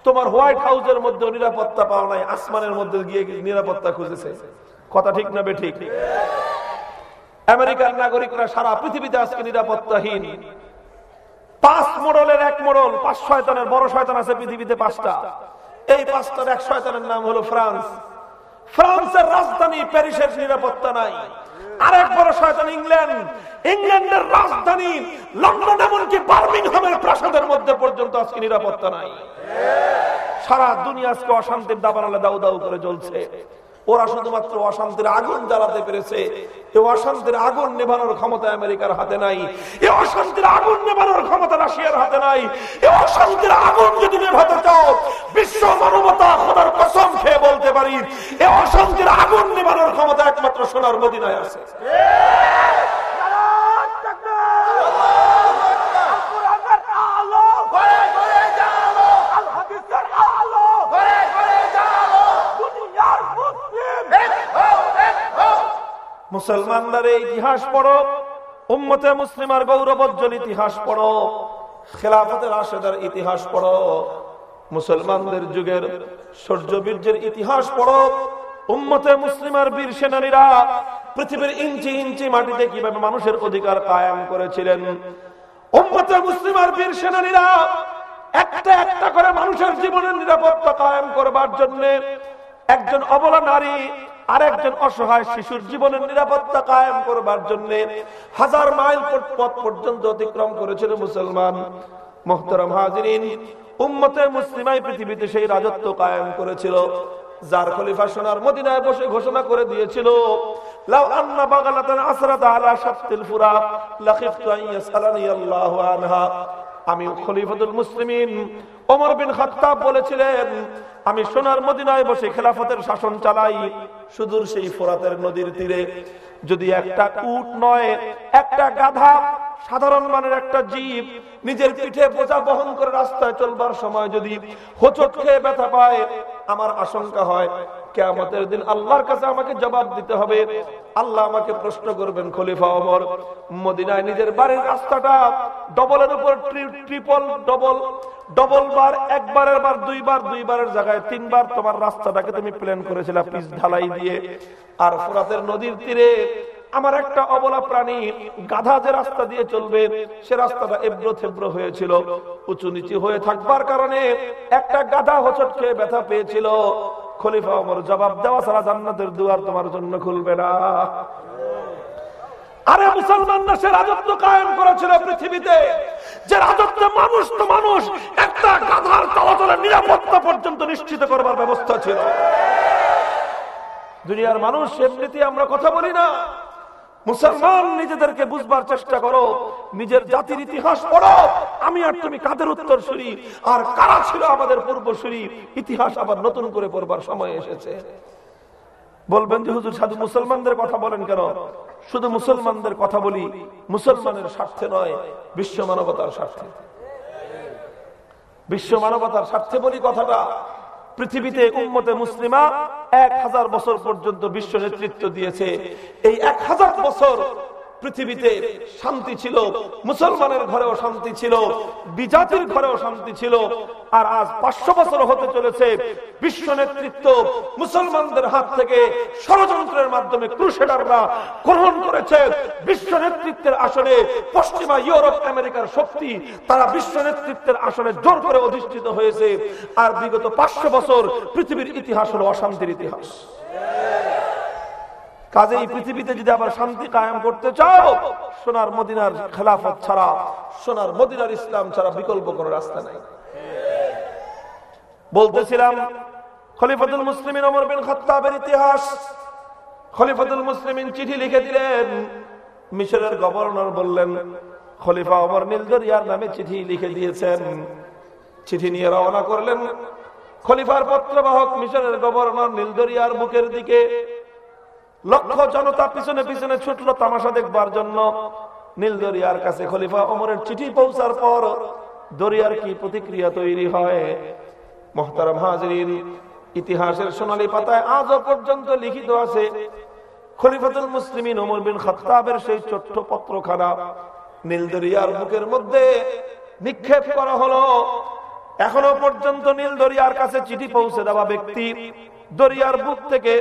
তোমার হোয়াইট হাউসের মধ্যে নিরাপত্তা পাওয়া নাই, আসমানের মধ্যে গিয়ে নিরাপত্তা খুঁজেছে। কথা ঠিক না বেঠিক? আমেরিকান নাগরিকরা সারা পৃথিবীতে আজকে নিরাপত্তাহীন। পাঁচ মডেলের এক মডেল, পাঁচ শয়তানের, বড় শয়তান আছে পৃথিবীতে পাঁচটা। এই পাঁচটার এক শয়তানের নাম হলো ফ্রান্স। ফ্রান্সের রাজধানী প্যারিসের নিরাপত্তা নাই। আরেক বড় শয়তান ইংল্যান্ড। ইংল্যান্ডের রাজধানী লন্ডন, এমনকি বার্মিংহামের প্রাসাদের মধ্যে পর্যন্ত আজকে নিরাপত্তা নাই। সারা দুনিয়া আজকে অশান্তির দাবানালে দাউ দাউ করে জ্বলছে। ওরা শুধুমাত্র অশান্তির আগুন জ্বালাতে পেরেছে। এই অশান্তির আগুন নেভানোর ক্ষমতা আমেরিকার হাতে নাই। এই অশান্তির আগুন নেভানোর ক্ষমতা রাশিয়ার হাতে নাই। এই অশান্তির আগুন যদি নেভাতে চাও, বিশ্ব মানবতা খোদার কসম খেয়ে বলতে পারি এই অশান্তির আগুন নেভানোর ক্ষমতা একমাত্র সোনার মদিনায় আছে। মুসলমানদের ইতিহাস পড়ো, উম্মতে মুসলিমার গৌরবজ্জ্বল ইতিহাস পড়ো, খেলাফতের আশেদার ইতিহাস পড়ো, মুসলমানদের যুগের সূর্য বীর্যের ইতিহাস পড়ো, উম্মতে মুসলিমার বীর সেনানীরা পৃথিবীর ইঞ্চি ইঞ্চি মাটিতে কীভাবে মানুষের অধিকার কায়েম করেছিলেন? উম্মতে মুসলিমার বীর সেনানীরা একটা একটা করে মানুষের জীবনের নিরাপত্তা কায়েম করবার জন্য একজন অবলা নারী আর একজন অসহায় শিশুর জীবনের নিরাপত্তা কায়েম করবার জন্য হাজার মাইল পথ পর্যন্ত অতিক্রম করেছিল মুসলমান মোহতরম হাজিরিন। উম্মতে মুসলিমাই পৃথিবীতে সেই রাজত্ব কায়েম করেছিল, যার খলিফা সোনার মদিনায় বসে ঘোষণা করে দিয়েছিল, লাউ আন্না বাগালাতান আসরাত আলা শাত্তিল ফুরাত লাখিফতু আন ইয়াসআলানি আল্লাহু আনহা। আমি খলিফাতুল মুসলিমিন ওমর বিন খাত্তাব বলেছিলেন, আমি সোনার মদিনায় বসে খেলাফতের শাসন চালাই, সুদূর সেই ফোরাতের নদীর তীরে। যদি একটা উট নয়, একটা গাধা সাধারণ মানের একটা জীব নিজের পিঠে বোঝা বহন করে রাস্তায় চলবার সময় যদি হোচট খেয়ে ব্যথা পায়, আমার আশঙ্কা হয় কেয়ামতের দিন আল্লাহর কাছে আমাকে জবাব দিতে হবে। আল্লাহ আমাকে প্রশ্ন করবেন, খলিফা অমর মদিনায় নিজের বাড়ির রাস্তাটা ডবলের উপর ট্রিপল, ডবল ডবল বার, একবারের বার, দুইবার, দুইবারের জায়গায়, তিনবার তোমার রাস্তাটাকে তুমি প্ল্যান করেছিলে পিস ঢালাই দিয়ে। আর ফোরাতের নদীর তীরে আমার একটা অবলা প্রাণী গাধা যে রাস্তা দিয়ে চলবে, সে রাস্তাটা এব্র থেব্র হয়েছিল। উঁচু নিচু হয়ে থাকবার কারণে একটা গাধা হোচট খেয়ে ব্যথা পেয়েছিল। খলিফা অমর জবাব দেওয়া ছাড়া জান্নাতের দুয়ার তোমার জন্য খুলবে না। আরে মুসলমানরা সে রাজত্ব কায়েম করেছিল পৃথিবীতে। যে রাজত্ব মানুষ তো মানুষ, একটা গাধার চলাচলের নিরাপত্তা পর্যন্ত নিশ্চিত করবার ব্যবস্থা ছিল। দুনিয়ার মানুষ এমনিতে আমরা কথা বলি না। মুসলমান, নিজেদেরকে বুঝবার চেষ্টা করো। নিজের জাতির ইতিহাস পড়ো। আমি আর তুমি কাদের উত্তর শুনি? আর কারা ছিল আমাদের পূর্বসূরি ইতিহাস আবার নতুন করে পড়বার সময় এসেছে। বলবেন যে, হুজুর সাধু মুসলমানদের কথা বলেন কেন? শুধু মুসলমানদের কথা বলি, মুসলমানের স্বার্থে নয়, বিশ্ব মানবতার স্বার্থে। বিশ্ব মানবতার স্বার্থে বলি কথাটা। পৃথিবীতে উম্মতে মুসলিমা এক হাজার বছর পর্যন্ত বিশ্ব নেতৃত্ব দিয়েছে। এই এক হাজার বছর পৃথিবীতে শান্তি ছিল, মুসলমানের ঘরেও শান্তি ছিল, বিজাতির ঘরেও শান্তি ছিল, আর আজ পাঁচশো বছর হতে চলেছে, বিশ্ব নেতৃত্ব মুসলমানদের হাত থেকে ষড়যন্ত্রের মাধ্যমে ক্রুশেডাররা গ্রহণ করেছে। বিশ্ব নেতৃত্বের আসনে পশ্চিমা ইউরোপ, আমেরিকার শক্তি, তারা বিশ্ব নেতৃত্বের আসনে জোর করে অধিষ্ঠিত হয়েছে। আর বিগত পাঁচশো বছর পৃথিবীর ইতিহাস হলো অশান্তির ইতিহাস। কাজে এই পৃথিবীতে যদি আবার শান্তি কায়েম করতে চাও, সোনার মদিনার খেলাফত ছাড়া, সোনার মদিনার ইসলাম ছাড়া বিকল্প কোন রাস্তা নাই। বলতেছিলাম, খলিফাতুল মুসলিমিন ওমর বিন খাত্তাবের ইতিহাস। খলিফাতুল মুসলিমিন চিঠি লিখে দিলেন, মিশরের গভর্নর বললেন, খলিফা অমর নীলদরিয়ার নামে চিঠি লিখে দিয়েছেন। চিঠি নিয়ে রওনা করলেন, খলিফার পত্রবাহক মিশরের গভর্নর নীলদরিয়ার বুকের দিকে লক্ষ জনতা পিছনে পিছনে ছুটলো তামাশা দেখবার জন্য। নীল দরিয়ার কাছে খলিফা অমরের চিঠি পৌঁছার পর দরিয়ার কি প্রতিক্রিয়া তৈরি হয়? মোহতারাম হাজরিন, ইতিহাসের সোনালী পাতায় আজও পর্যন্ত লিখিত আছে, খলিফাতুল মুসলিমিন ওমর বিন খত্তাবের সেই ছোট্ট পত্রখানা। নীল দরিয়ার বুকের মধ্যে নিক্ষেপ করা হলো। এখনও পর্যন্ত নীল দরিয়ার কাছে চিঠি পৌঁছে দেওয়া ব্যক্তি দরিয়ার বুক থেকে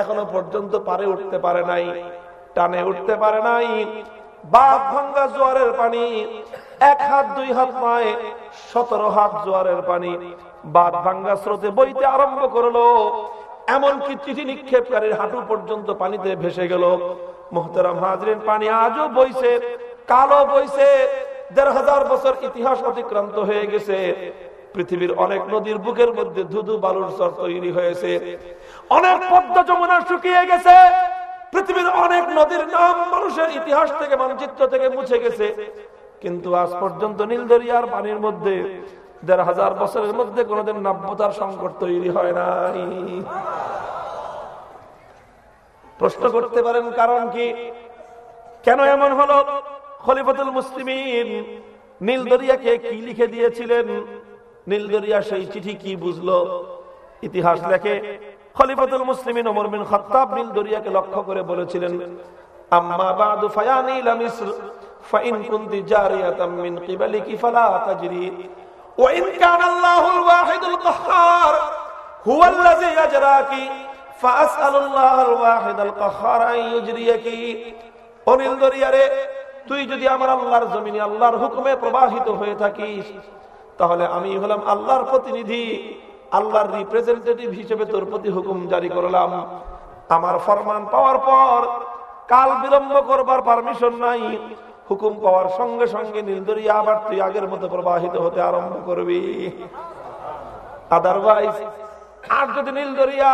এখনও পর্যন্ত পারে উঠতে পারে নাই, টানে উঠতে পারে নাই। বাঘ ভাঙ্গা জোয়ারের পানি, এক হাত, দুই হাত নয়, সতেরো হাত জোয়ারের পানি। বাঘ ভাঙ্গা স্রোতে বইতে আরম্ভ করল, এমনকি চিঠি নিক্ষেপকারীর হাঁটু পর্যন্ত পানিতে ভেসে গেল। মোহতারাম হাজরিন, পানি আজও বইছে কালো বইছে, দেড় হাজার বছর ইতিহাস অতিক্রান্ত হয়ে গেছে। পৃথিবীর অনেক নদীর বুকের মধ্যে ধুধু বালুর চর তৈরি হয়েছে। অনেক পদ্মা যমুনা শুকিয়ে গেছে। পৃথিবীর অনেক নদীর নাম মানুষের ইতিহাস থেকে, মানচিত্র থেকে মুছে গেছে। কিন্তু আজ পর্যন্ত নীলদরিয়ার পানির মধ্যে দেড় হাজার বছরের মধ্যে কোনোদিন নাব্যতার সংকট তৈরি হয় নাই। প্রশ্ন করতে পারেন কারণ কি? কেন এমন হলো? খলিফাতুল মুসলিমিন নীলদরিয়াকে কি লিখে দিয়েছিলেন? নীলদরিয়া সেই চিঠি কি বুঝলো? ইতিহাস লেখে খলিফাতুল মুসলিমিন ওমর বিন খাত্তাব নীলদরিয়াকে লক্ষ্য করে বলেছিলেন, আম্মা বাদু ফায়ানি লা মিসর ফাইন কুনতি জারিয়াতাম মিন কিবালিকি ফালা তাজরি, ওয়া ইন কানা আল্লাহুল ওয়াহিদুল কাহ্হার হুয়াল্লাযী ইয়াজরাকি ফাআসআলুল্লাহাল ওয়াহিদাল কাহ্হার আন ইউজরিয়াকি। ও নীলদরিয়ারে তুই যদি আমার আল্লাহর জমিনে আল্লাহর হুকুমে প্রবাহিত হয়ে থাকিস, তাহলে আমি হলাম আল্লাহর প্রতিনিধি। আল্লাহর রিপ্রেজেন্টেটিভ হিসেবে তোর প্রতি হুকুম জারি করলাম। আমার ফরমান পাওয়ার পর কাল বিলম্ব করবার পারমিশন নাই। হুকুম পাওয়ার সঙ্গে সঙ্গে নীলদরিয়া আবার তুই আগের মতো প্রবাহিত হতে আরম্ভ করবি। আদারওয়াইজ আর যদি নীলদরিয়া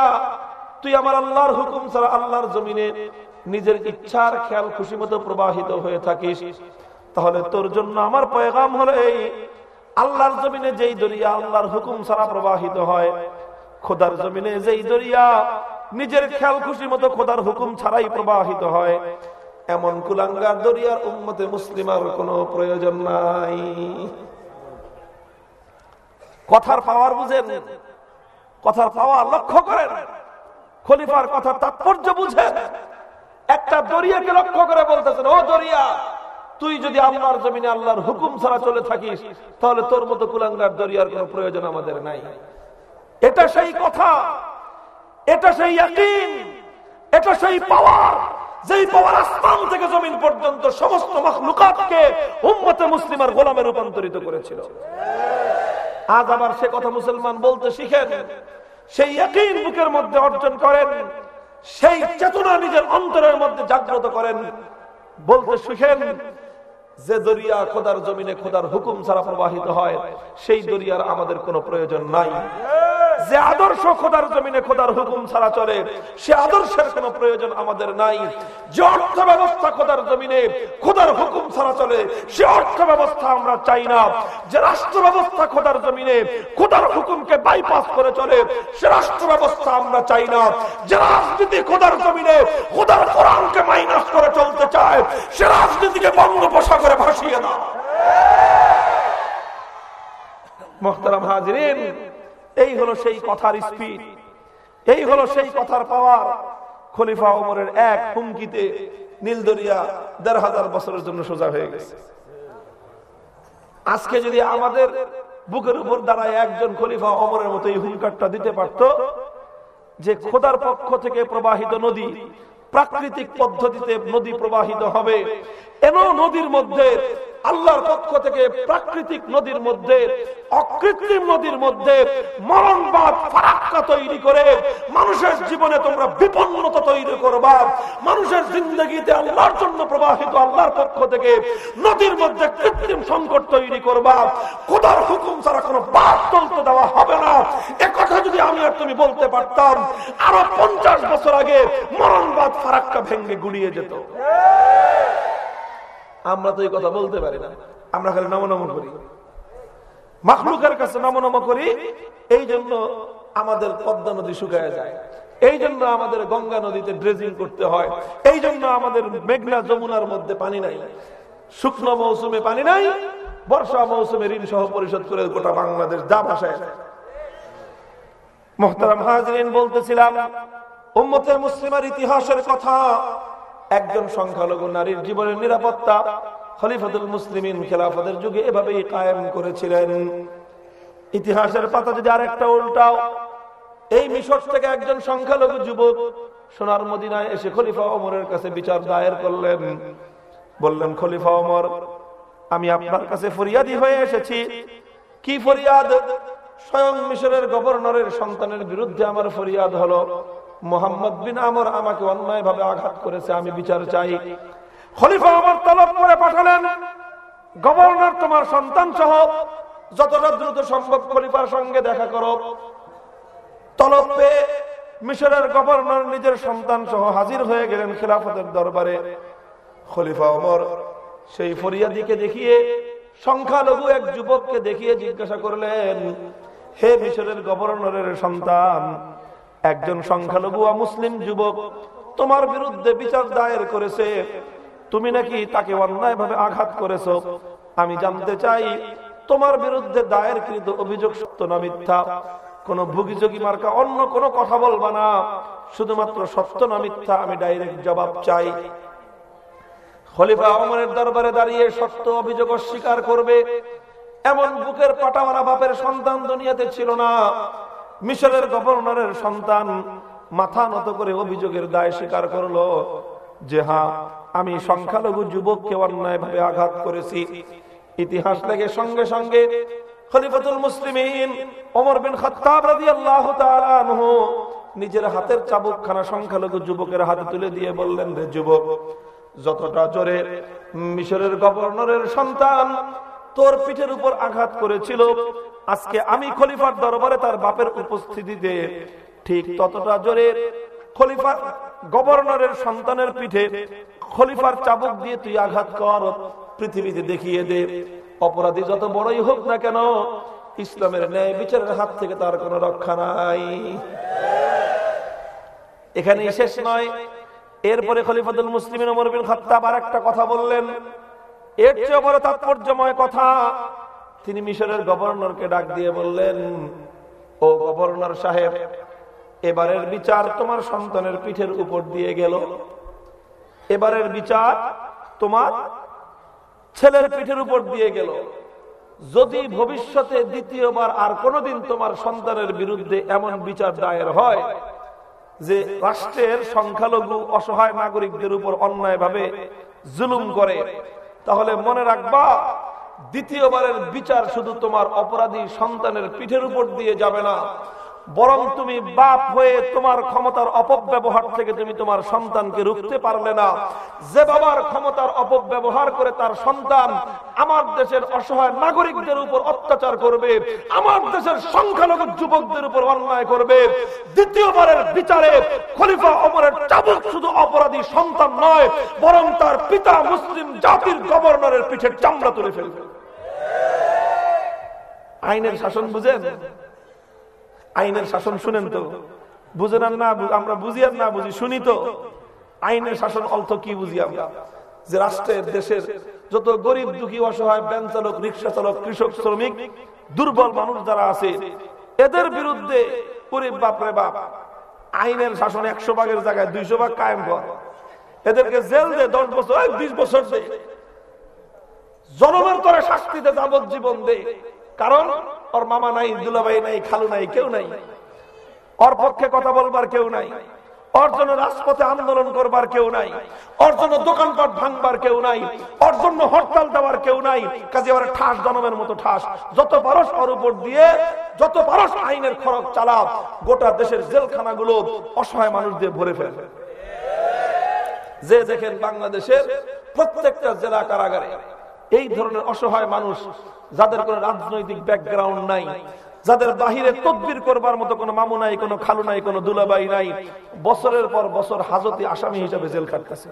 তুই আমার আল্লাহর হুকুম ছাড়া আল্লাহর জমিনে নিজের ইচ্ছার খেয়াল খুশি মতো প্রবাহিত হয়ে থাকিস, তাহলে তোর জন্য আমার পয়গাম হলো এই আল্লাহর জমিনে যেই দরিয়া, আল্লাহর হুকুম ছাড়া প্রবাহিত হয়। খোদার জমিনে যেই দরিয়া, নিজের খেয়াল খুশি মতো খোদার হুকুম ছাড়াই প্রবাহিত হয়। এমন কুলাঙ্গার দরিয়ার উন্মতে মুসলিমার কোনো প্রয়োজন নাই। কথার পাওয়ার বুঝেন, কথার পাওয়া লক্ষ্য করেন, খলিফার কথার তাৎপর্য বুঝেন। একটা দরিয়াকে লক্ষ্য করে বলতেছেন, ও দরিয়া তুই যদি আল্লাহর জমিনে আল্লাহর হুকুম ছাড়া চলে থাকিস, তাহলে তোর মতো কুলাঙ্গার দরিয়ার কোনো প্রয়োজন আমাদের নাই। এটা সেই কথা, এটা সেই ইয়াকিন, এটা সেই পাওয়ার, যেই পাওয়ার আসমান থেকে জমিন পর্যন্ত সমস্ত মখলুকাতকে উম্মতে মুসলিমের গোলামে রূপান্তরিত করেছিল। আজ আবার সে কথা মুসলমান বলতে শিখেন, সেই ইয়াকিন বুকের মধ্যে অর্জন করেন, সেই চেতনা নিজের অন্তরের মধ্যে জাগ্রত করেন, বলতে শিখেন যে দরিয়া খোদার জমিনে খোদার হুকুম ছাড়া প্রবাহিত হয়, সেই দরিয়ার আমাদের কোনো প্রয়োজন নাই। যে আদর্শ খোদার জমিনে খোদার হুকুম ছাড়া চলে, সে আদর্শের কোনো প্রয়োজন আমাদের নাই। যে অর্থ ব্যবস্থা খোদার জমিনে খোদার হুকুম ছাড়া চলে, সে অর্থ ব্যবস্থা আমরা চাই না। যে রাষ্ট্র ব্যবস্থা খোদার জমিনে খোদার হুকুমকে বাইপাস করে চলে, সে রাষ্ট্র ব্যবস্থা আমরা চাই না। যে রাজনীতি খোদার জমিনে খোদার কোরআনকে মাইনাস করে চলতে চায়, সে রাজনীতিকে বঙ্গোপসাগরে ভাসিয়ে না মোহতারাম হাজরিন এই হলো সেই কথার স্পিড। এই হলো সেই কথার পাওয়ার। খলিফা ওমরের এক হুমকিতে নীলদরিয়া দেড় হাজার বছরের জন্য সোজা হয়ে গেছে। আজকে যদি আমাদের বুকের উপর দাঁড়ায় একজন খলিফা অমরের মতো এই হুঙ্কারটা দিতে পারত, যে খোদার পক্ষ থেকে প্রবাহিত নদী প্রাকৃতিক পদ্ধতিতে নদী প্রবাহিত হবে এন নদীর মধ্যে আল্লাহর পক্ষ থেকে প্রাকৃতিক নদীর মধ্যে, অকৃত্রিম নদীর মধ্যে মরণবাদ, ফারাক্কা তৈরি করে মানুষের জীবনে তোমরা বিপন্নতা তৈরি করবা। মানুষের জিন্দগিতে আল্লাহর জন্য প্রবাহিত আল্লাহর পক্ষ থেকে নদীর মধ্যে কৃত্রিম সংকট তৈরি করবা। খোদার হুকুম ছাড়া কোনো বাদ চলতে দেওয়া হবে না। এ কথা যদি আমি আর তুমি বলতে পারতাম, আরও পঞ্চাশ বছর আগে মরণবাদ, ফারাক্কা ভেঙ্গে গুলিয়ে যেত। আমরা তো এই কথা বলতে পারি না। আমরা খালি নম নম করি। মাখলুকের কাছে নম নম করি। এই জন্য আমাদের পদ্মা নদী শুকায় যায়। এই জন্য আমাদের গঙ্গা নদীতে ড্রেজিং করতে হয়। এই জন্য আমাদের মেঘনা যমুনার মধ্যে পানি নাই। শুকনো মৌসুমে পানি নাই। বর্ষা মৌসুমে ঋণ সহ পরিশোধ করে গোটা বাংলাদেশ যা ভাষায় মোহতারাম হাজরিন বলতেছিলাম, উম্মতে মুসলিমের ইতিহাসের কথা একজন সংখ্যালঘু নারীর জীবনের নিরাপত্তা খলিফাতুল মুসলিমিন খেলাফতের যুগে এভাবেই কায়েম করেছিলেন। ইতিহাসের পাতা যদি আরেকটা উল্টাও, এই মিশর থেকে একজন সংখ্যালঘু যুবক সোনার মদিনায় এসে খলিফা ওমরের কাছে বিচার দায়ের করলেন। বললেন, খলিফা ওমর, আমি আপনার কাছে ফরিয়াদি হয়ে এসেছি। কি ফরিয়াদ? স্বয়ং মিশরের গভর্নরের সন্তানের বিরুদ্ধে আমার ফরিয়াদ হলো। মোহাম্মদ বিন আমর আমাকে অন্যায় ভাবে আঘাত করেছে, আমি বিচার চাই। খলিফা আমার তলব করে পাঠালেন। গভর্নর তোমার সন্তান সহ। যতটা দ্রুত সম্ভব খলিফার সঙ্গে দেখা করো। তলব পেয়ে মিশরের গভর্নর নিজের সন্তান সহ হাজির হয়ে গেলেন খেলাফতের দরবারে। খলিফা ওমর সেই ফরিয়াদিকে দেখিয়ে, সংখ্যালঘু এক যুবককে দেখিয়ে জিজ্ঞাসা করলেন, হে মিশরের গভর্নরের সন্তান একজন সংখ্যালঘু মুসলিম যুবক তোমার বিরুদ্ধে বিচার দায়ের করেছে। তুমি নাকি তাকে অন্যায় ভাবে আঘাত করেছ? আমি জানতে চাই, তোমার বিরুদ্ধে দায়েরকৃত অভিযোগ সত্য না মিথ্যা? কোন ভুগিযোগী মার্কা অন্য কোনো কথা বলবা না। শুধুমাত্র সত্য না মিথ্যা আমি ডাইরেক্ট জবাব চাই। খলিফা অমরের দরবারে দাঁড়িয়ে সত্য অভিযোগ অস্বীকার করবে। এমন বুকের পাটামারা বাপের সন্তান দুনিয়াতে ছিল না। মিশরের গভর্নরের সন্তান মাথা নত করে অভিযোগের দায় স্বীকার করল যে হ্যাঁ আমি সংখ্যালঘু যুবককে অন্যায় ভাবে আঘাত করেছি। ইতিহাস লেগে সঙ্গে সঙ্গে খলিফাতুল মুসলিমিন ওমর বিন খাত্তাব রাদিয়াল্লাহু তাআলা আনহু নিজের হাতের চাবুকখানা সংখ্যালঘু যুবকের হাতে তুলে দিয়ে বললেন, রে যুবক, যতটা জোরে মিশরের গভর্নরের সন্তান তোর পিঠের উপর আঘাত করেছিল। আজকে আমি খলিফার দরবারে তার বাপের উপস্থিতিতে ঠিক ততটা জোরে খলিফার গভর্নরের সন্তানের পিঠে খলিফার চাবুক দিয়ে তুই আঘাত কর, পৃথিবীতে দেখিয়ে দে। অপরাধী যত বড়ই হোক না কেন, ইসলামের ন্যায় বিচারের হাত থেকে তার কোনো রক্ষা নাই। এখানে শেষ নয়। এরপরে বিন খাত্তাব আর একটা কথা বললেন। এর চেয়ে বড় তাৎপর্যময় কথা, তিনি মিশরের গভর্নরকে ডাক দিয়ে বললেন, ও গভর্নর সাহেব, এবারের বিচার তোমার সন্তানের পিঠের উপর দিয়ে গেল। এবারের বিচার তোমার ছেলের পিঠের উপর দিয়ে গেল। যদি ভবিষ্যতে দ্বিতীয়বার আর কোনোদিন তোমার সন্তানের বিরুদ্ধে এমন বিচার দায়ের হয়, যে রাষ্ট্রের সংখ্যালঘু অসহায় নাগরিকদের উপর অন্যায় ভাবে জুলুম করে তাহলে মনে রাখবা দ্বিতীয়বারের বিচার শুধু তোমার অপরাধী সন্তানের পিঠের উপর দিয়ে যাবে না। বরং তুমি বাপ হয়ে তোমার ক্ষমতার অপব্যবহার থেকে তুমি তোমার সন্তানকে রুখতে পারলে না। যে বাবার ক্ষমতার অপব্যবহার করে তার সন্তান আমার দেশের অসহায় নাগরিকদের উপর অত্যাচার করবে, আমার দেশের সংখ্যালঘু যুবকদের উপর অন্যায় করবে। দ্বিতীয়বারের বিচারে খলিফা অমরের চাবুক শুধু অপরাধী সন্তান নয়, বরং তার পিতা মুসলিম জাতির গভর্নরের পিঠের চামড়া তুলে ফেলবে। আইনের শাসন বুঝেন? আইনের শাসন শুনেন তো? বুঝেন না আমরা বুঝি আর না বুঝি, শুনি তো। আইনের শাসন অর্থ কি বুঝি আমরা? যে রাষ্ট্রের, দেশের যত গরিব দুঃখী অসহায় ব্যান চালক, রিক্সা চালক, কৃষক, শ্রমিক, দুর্বল মানুষ যারা আছে, এদের বিরুদ্ধে গরিব বাপরে বাপ, আইনের শাসন একশো ভাগের জায়গায় দুইশো ভাগ কায়েম কর। এদেরকে জেল দে, দশ বছর বিশ বছর দে। জনমের করে শাস্তিতে যাবজ্জীবন দে। কারণ ওর মামা নাই, দুলাভাই নাই, খালু নাই, কেউ নাই। ওর পক্ষে কথা বলবার কেউ নাই। ওর জন্য আন্দোলন করবার কেউ নাই। ওর জন্য দোকানপাট ভাঙবার কেউ নাই। ওর জন্য হরতাল দেওয়ার কেউ নাই। কাজে ওর ঠাস জনমের মতো ঠাস। যত পারস ওর উপর দিয়ে, যত পারস আইনের খরচ চালা গোটা দেশের জেলখানাগুলো অসহায় মানুষ দিয়ে ভরে ফেলবে যে দেখেন বাংলাদেশের প্রত্যেকটা জেলা কারাগারে এই ধরনের অসহায় মানুষ যাদের কোনো রাজনৈতিক ব্যাকগ্রাউন্ড নাই, যাদের বাহিরে তদবির করবার মতো কোনো মামু নাই, কোনো খালু নাই, কোনো দুলাবাই নাই, বছরের পর বছর হাজতি আসামি হিসাবে জেল খাটতেছে।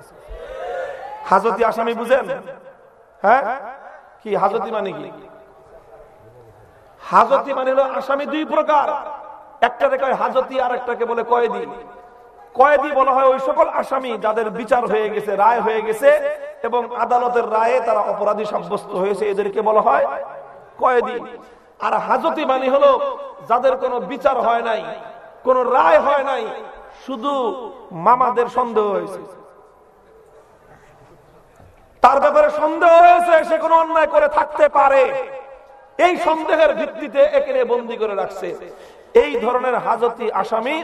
হাজতি আসামি বুঝেন? হ্যাঁ? কি হাজতি মানে কি? হাজতি মানে হলো আসামি দুই প্রকার। একটাকে কয় হাজতি আর একটাকে বলে কয়েদি। কয়েদি বলা হয় ওই সকল আসামি যাদের বিচার হয়ে গেছে, রায় হয়ে গেছে এবং আদালতের রায়ে তারা অপরাধী সাব্যস্ত হয়েছে, এদেরকে বলা হয় কয়েদি। আর হাজতি মানে হলো, যাদের কোনো বিচার হয় নাই, কোন রায় হয় নাই, শুধু মামাদের সন্দেহ হয়েছে। তার ব্যাপারে সন্দেহ হয়েছে, সে কোনো অন্যায় করে থাকতে পারে। এই সন্দেহের ভিত্তিতে একে বন্দি করে রাখছে। এই ধরনের হাজতি আসামি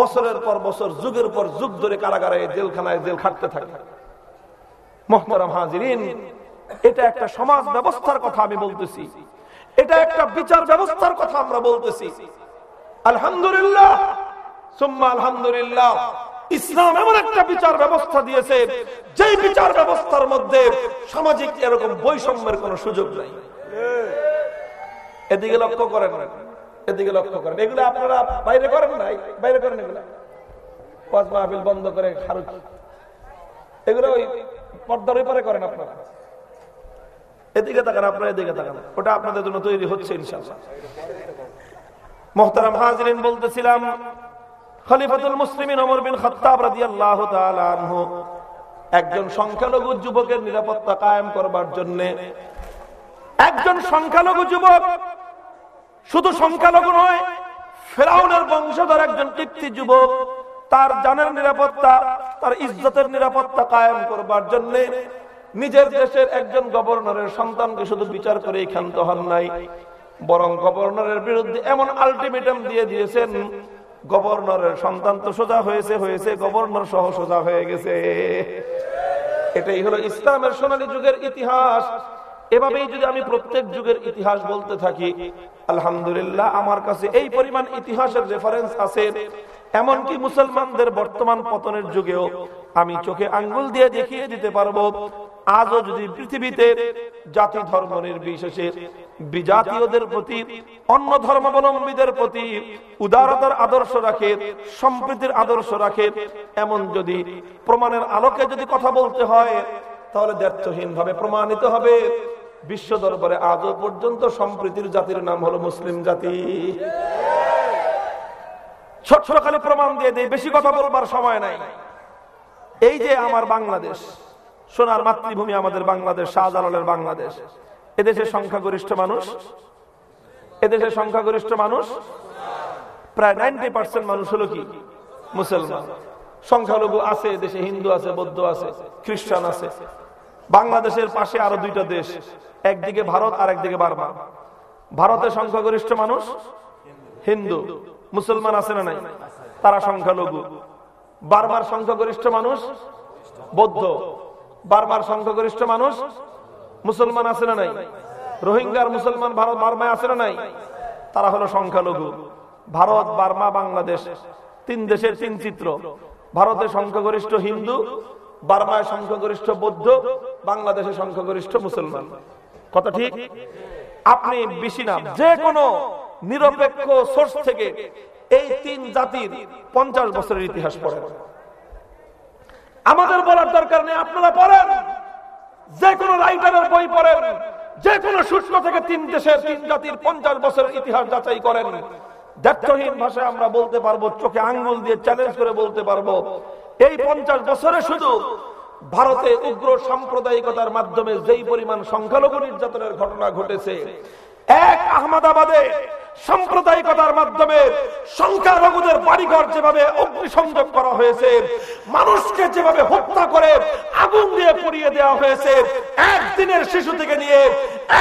বছরের পর বছর, যুগের পর যুগ ধরে কারাগারে, জেলখানায় জেল খাটতে থাকে। মোহতারাম হাজিরিন, এটা একটা সমাজ ব্যবস্থার কথা আমি বলতেছি। এটা একটা বিচার ব্যবস্থার কথা আমরা বলতেছি। আলহামদুলিল্লাহ, সুম্মা আলহামদুলিল্লাহ, ইসলাম এমন একটা বিচার ব্যবস্থা দিয়েছে, যেই বিচার ব্যবস্থার মধ্যে সামাজিক এরকম বৈষম্যের কোন সুযোগ নাই। এদিকে লক্ষ্য করেন, এদিকে লক্ষ্য করেন। এগুলো আপনারা বাইরে করেন নাই, বাইরে করেন এগুলো। ওয়াজ মাহফিল বন্ধ করে এগুলো ওই পর্দার ওই করেন আপনারা। এদিকে তাকান, আপনারা এদিকে তাকান। ওটা আপনাদের জন্য তৈরি হচ্ছে, ইনশাআল্লাহ। মোহতারাম হাজরিন বলতেছিলাম, খলিফাতুল মুসলিমিন ওমর বিন খাত্তাব রাদিয়াল্লাহু তাআলা আনহু একজন সংখ্যালঘু যুবকের নিরাপত্তা কায়েম করবার জন্য একজন সংখ্যালঘু যুবক শুধু সংখ্যালঘু নয়, ফেরাউনের বংশধর একজন কীর্তি যুবক তার জানের নিরাপত্তা, তার ইজ্জতের নিরাপত্তা কায়েম করবার জন্য নিজের দেশের একজন গভর্নরের সন্তানকে শুধু বিচার করে ক্ষান্ত হন নাই। বরং গভর্নরের বিরুদ্ধে এমন আলটিমেটাম দিয়ে দিয়েছেন, গভর্নরের সন্তান তো সোজা হয়েছে হয়েছে, গভর্নর সহ সোজা হয়ে গেছে। এটাই হলো ইসলামের সোনালী যুগের ইতিহাস। এভাবেই যদি আমি প্রত্যেক যুগের ইতিহাস বলতে থাকি, আলহামদুলিল্লাহ, আমার কাছে এই পরিমাণ ইতিহাসের রেফারেন্স আছে। এমনকি মুসলমানদের বর্তমান পতনের যুগেও আমি চোখে আঙ্গুল দিয়ে দেখিয়ে দিতে পারব, আজও যদি পৃথিবীতে জাতি ধর্ম নির্বিশেষে বিজাতীয়দের প্রতি, অন্য ধর্মাবলম্বীদের প্রতি উদারতার আদর্শ রাখে, সম্প্রীতির আদর্শ রাখে, এমন যদি প্রমাণের আলোকে যদি কথা বলতে হয়, তাহলে দ্ব্যর্থহীন ভাবে প্রমাণিত হবে। বিশ্ব দরবারে আজও পর্যন্ত সম্প্রীতির জাতির নাম হলো মুসলিম জাতি। ছোট ছোট খালি প্রমাণ দিয়ে দেয় বেশি কথা বলবার সময় নাই। এই যে আমার বাংলাদেশ, সোনার মাতৃভূমি আমাদের বাংলাদেশ, শাহজালালের বাংলাদেশ, এদেশের সংখ্যাগরিষ্ঠ মানুষ, এদেশের সংখ্যাগরিষ্ঠ মানুষ, প্রায় নাইনটি পার্সেন্ট মানুষ হলো কি? মুসলমান। সংখ্যালঘু আছে দেশে হিন্দু আছে, বৌদ্ধ আছে, খ্রিস্টান আছে। বাংলাদেশের পাশে আরও দুইটা দেশ, একদিকে ভারত আর একদিকে বার্মা। ভারতের সংখ্যাগরিষ্ঠ মানুষ হিন্দু। মুসলমান আছে না নাই? তারা সংখ্যালঘু। বারবার সংখ্যাগরিষ্ঠ মানুষ বৌদ্ধ। বারবার সংখ্যাগরিষ্ঠ মানুষ মুসলমান আছে না নাই? রোহিঙ্গার মুসলমান ভারত বার্মায় আছে না নাই? তারা হলো সংখ্যালঘু। ভারত, বার্মা, বাংলাদেশ তিন দেশের তিন চিত্র। ভারতের সংখ্যাগরিষ্ঠ হিন্দু, বার্মায় সংখ্যাগরিষ্ঠ বৌদ্ধ বাংলাদেশের সংখ্যাগরিষ্ঠ মুসলমান। কথা ঠিক? আপনি, বেশি না যে কোনো নিরপেক্ষ সোর্স থেকে এই তিন জাতির পঞ্চাশ বছরের ইতিহাস পড়েন। আমাদের বলার দরকার নেই, আপনারা পড়েন। যে কোনো রাইটারের বই পড়েন, যে কোনো সূত্র থেকে তিন দেশের তিন জাতির পঞ্চাশ বছরের ইতিহাস যাচাই করেন। দায়িত্বহীন ভাষায় আমরা বলতে পারব, চোখে আঙ্গুল দিয়ে চ্যালেঞ্জ করে বলতে পারব, এই পঞ্চাশ বছরে শুধু ভারতে উগ্র সাম্প্রদায়িকতার মাধ্যমে যেই পরিমাণ সংখ্যালঘু নির্যাতনের ঘটনা ঘটেছে, এক আহমদাবাদে সাম্প্রদায়িকতার মাধ্যমে সংখ্যালঘুদের বাড়িঘর যেভাবে অগ্নিসংযোগ করা হয়েছে, মানুষকে যেভাবে হত্যা করে আগুন দিয়ে পুড়িয়ে দেওয়া হয়েছে, একদিনের শিশু থেকে নিয়ে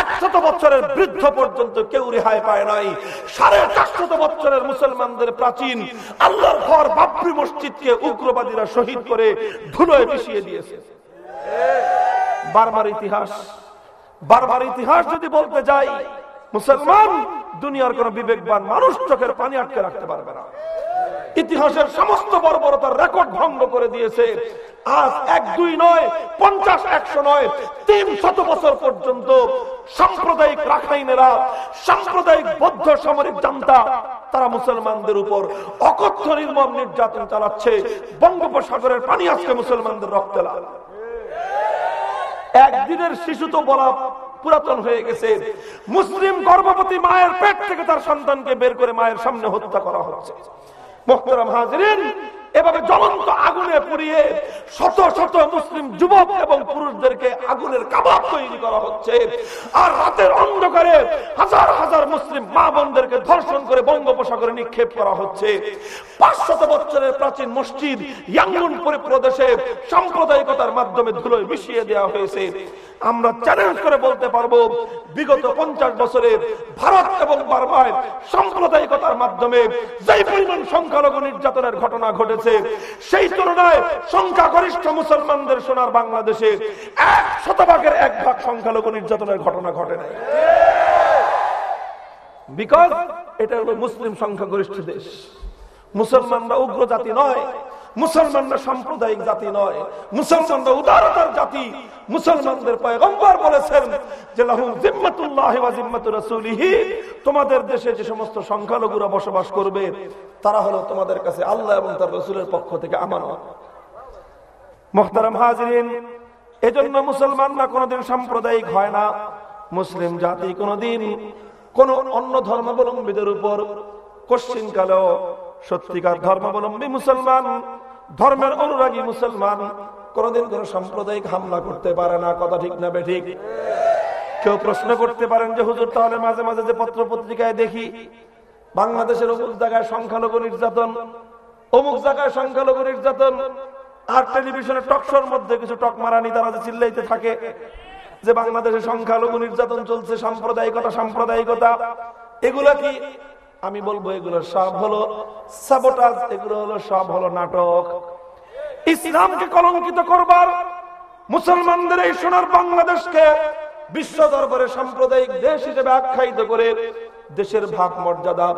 একশত বছরের বৃদ্ধ পর্যন্ত কেউ রেহাই পায় নাই। সাড়ে চারশত বছরের মুসলমানদের প্রাচীন আল্লাহর ঘর বাবরি মসজিদকে উগ্রবাদীরা শহীদ করে ধুলোয় মিশিয়ে দিয়েছে। বারবার ইতিহাস বারবার ইতিহাস যদি বলতে যাই মুসলমান দুনিয়ার কোন বিবেকবান মানুষ চোখের পানি আটকে রাখতে পারবে না। ইতিহাসের সমস্ত বর্বরতার রেকর্ড ভঙ্গ করে দিয়েছে। আজ এক, দুই নয়, পঞ্চাশ, একশো নয়, তিন শত বছর পর্যন্ত সাম্প্রদায়িক রাখাইনেরা, সাম্প্রদায়িক বৌদ্ধ সামরিক জান্তা, তারা মুসলমানদের উপর অকথ্য নির্মম নির্যাতন চালাচ্ছে। বঙ্গোপসাগরের পানি আজকে মুসলমানদের রক্তে একদিনের শিশু তো বলা পুরাতন হয়ে গেছে। মুসলিম গর্ভবতী মায়ের পেট থেকে তার সন্তানকে বের করে মায়ের সামনে হত্যা করা হচ্ছে। মোহতারাম হাজরিন এভাবে জ্বলন্ত আগুনে পুড়িয়ে শত শত মুসলিম যুবক এবং পুরুষদেরকে আগুনের কাবাব তৈরি করা হচ্ছে। আর রাতের অন্ধকারে হাজার হাজার মুসলিম মা বোনদেরকে ধর্ষণ করে বঙ্গোপসাগরে নিক্ষেপ করা হচ্ছে। পাঁচশত বছরের প্রাচীন মসজিদ ইয়াঙ্গুন প্রদেশে সাম্প্রদায়িকতার মাধ্যমে ধুলোয় মিশিয়ে দেওয়া হয়েছে। আমরা চ্যালেঞ্জ করে বলতে পারব, বিগত পঞ্চাশ বছরে ভারত এবং বার্মায় সাম্প্রদায়িকতার মাধ্যমে যে পরিমাণ সংখ্যালঘু নির্যাতনের ঘটনা ঘটেছে সেই তুলনায় সংখ্যাগরিষ্ঠ মুসলমানদের সোনার বাংলাদেশে এক শতভাগের এক ভাগ সংখ্যালঘু নির্যাতনের ঘটনা ঘটে নাই। বিকজ এটা হলো মুসলিম সংখ্যাগরিষ্ঠ দেশ। মুসলমানরা উগ্র জাতি নয় মুসলমানরা সাম্প্রদায়িক জাতি নয়, মুসলমানরা উদারতার জাতি। মুসলমানদের পয়গম্বর বলেছেন যে লাহুম জিম্মাতুল্লাহ ওয়া জিম্মাতু রাসূলিহি, তোমাদের দেশে যে সমস্ত সংখ্যালঘুরা বসবাস করবে, তারা হলো তোমাদের কাছে আল্লাহ এবং তার রাসূলের পক্ষ থেকে আমানত। মুহতারাম হাজিরিন, এজন্য মুসলমানরা কোনোদিন সাম্প্রদায়িক হয় না। মুসলিম জাতি কোনোদিন কোন অন্য ধর্মাবলম্বীদের উপর কোশ্চিন কালেও সত্যিকার ধর্মাবলম্বী মুসলমান, ধর্মের অনুরাগী মুসলমান, কোনদিন কোন সাম্প্রদায়িক হামলা করতে পারে না, কথা ঠিক না বেঠিক। কেউ প্রশ্ন করতে পারেন যে, হুজুর, তাহলে মাঝে মাঝে যে পত্র পত্রিকায় দেখি, বাংলাদেশের অমুক জায়গায় সংখ্যালঘু নির্যাতন, অমুক জায়গায় সংখ্যালঘু নির্যাতন, আর টেলিভিশনের টকশোর মধ্যে কিছু টক মারানি তারা যে চিল্লাইতে থাকে, যে বাংলাদেশে সংখ্যালঘু নির্যাতন চলছে, সাম্প্রদায়িকতা সাম্প্রদায়িকতা, এগুলা কি আমি বলব, এগুলো সব হলো সাবোটাজ এগুলো হলো সব হলো নাটক। ইসলামকে কলঙ্কিত করবার, মুসলমানদের এই সোনার বাংলাদেশকে বিশ্ব দরবারে সাম্প্রদায়িক দেশ হিসেবে আখ্যায়িত করে দেশের ভাব মর্যাদা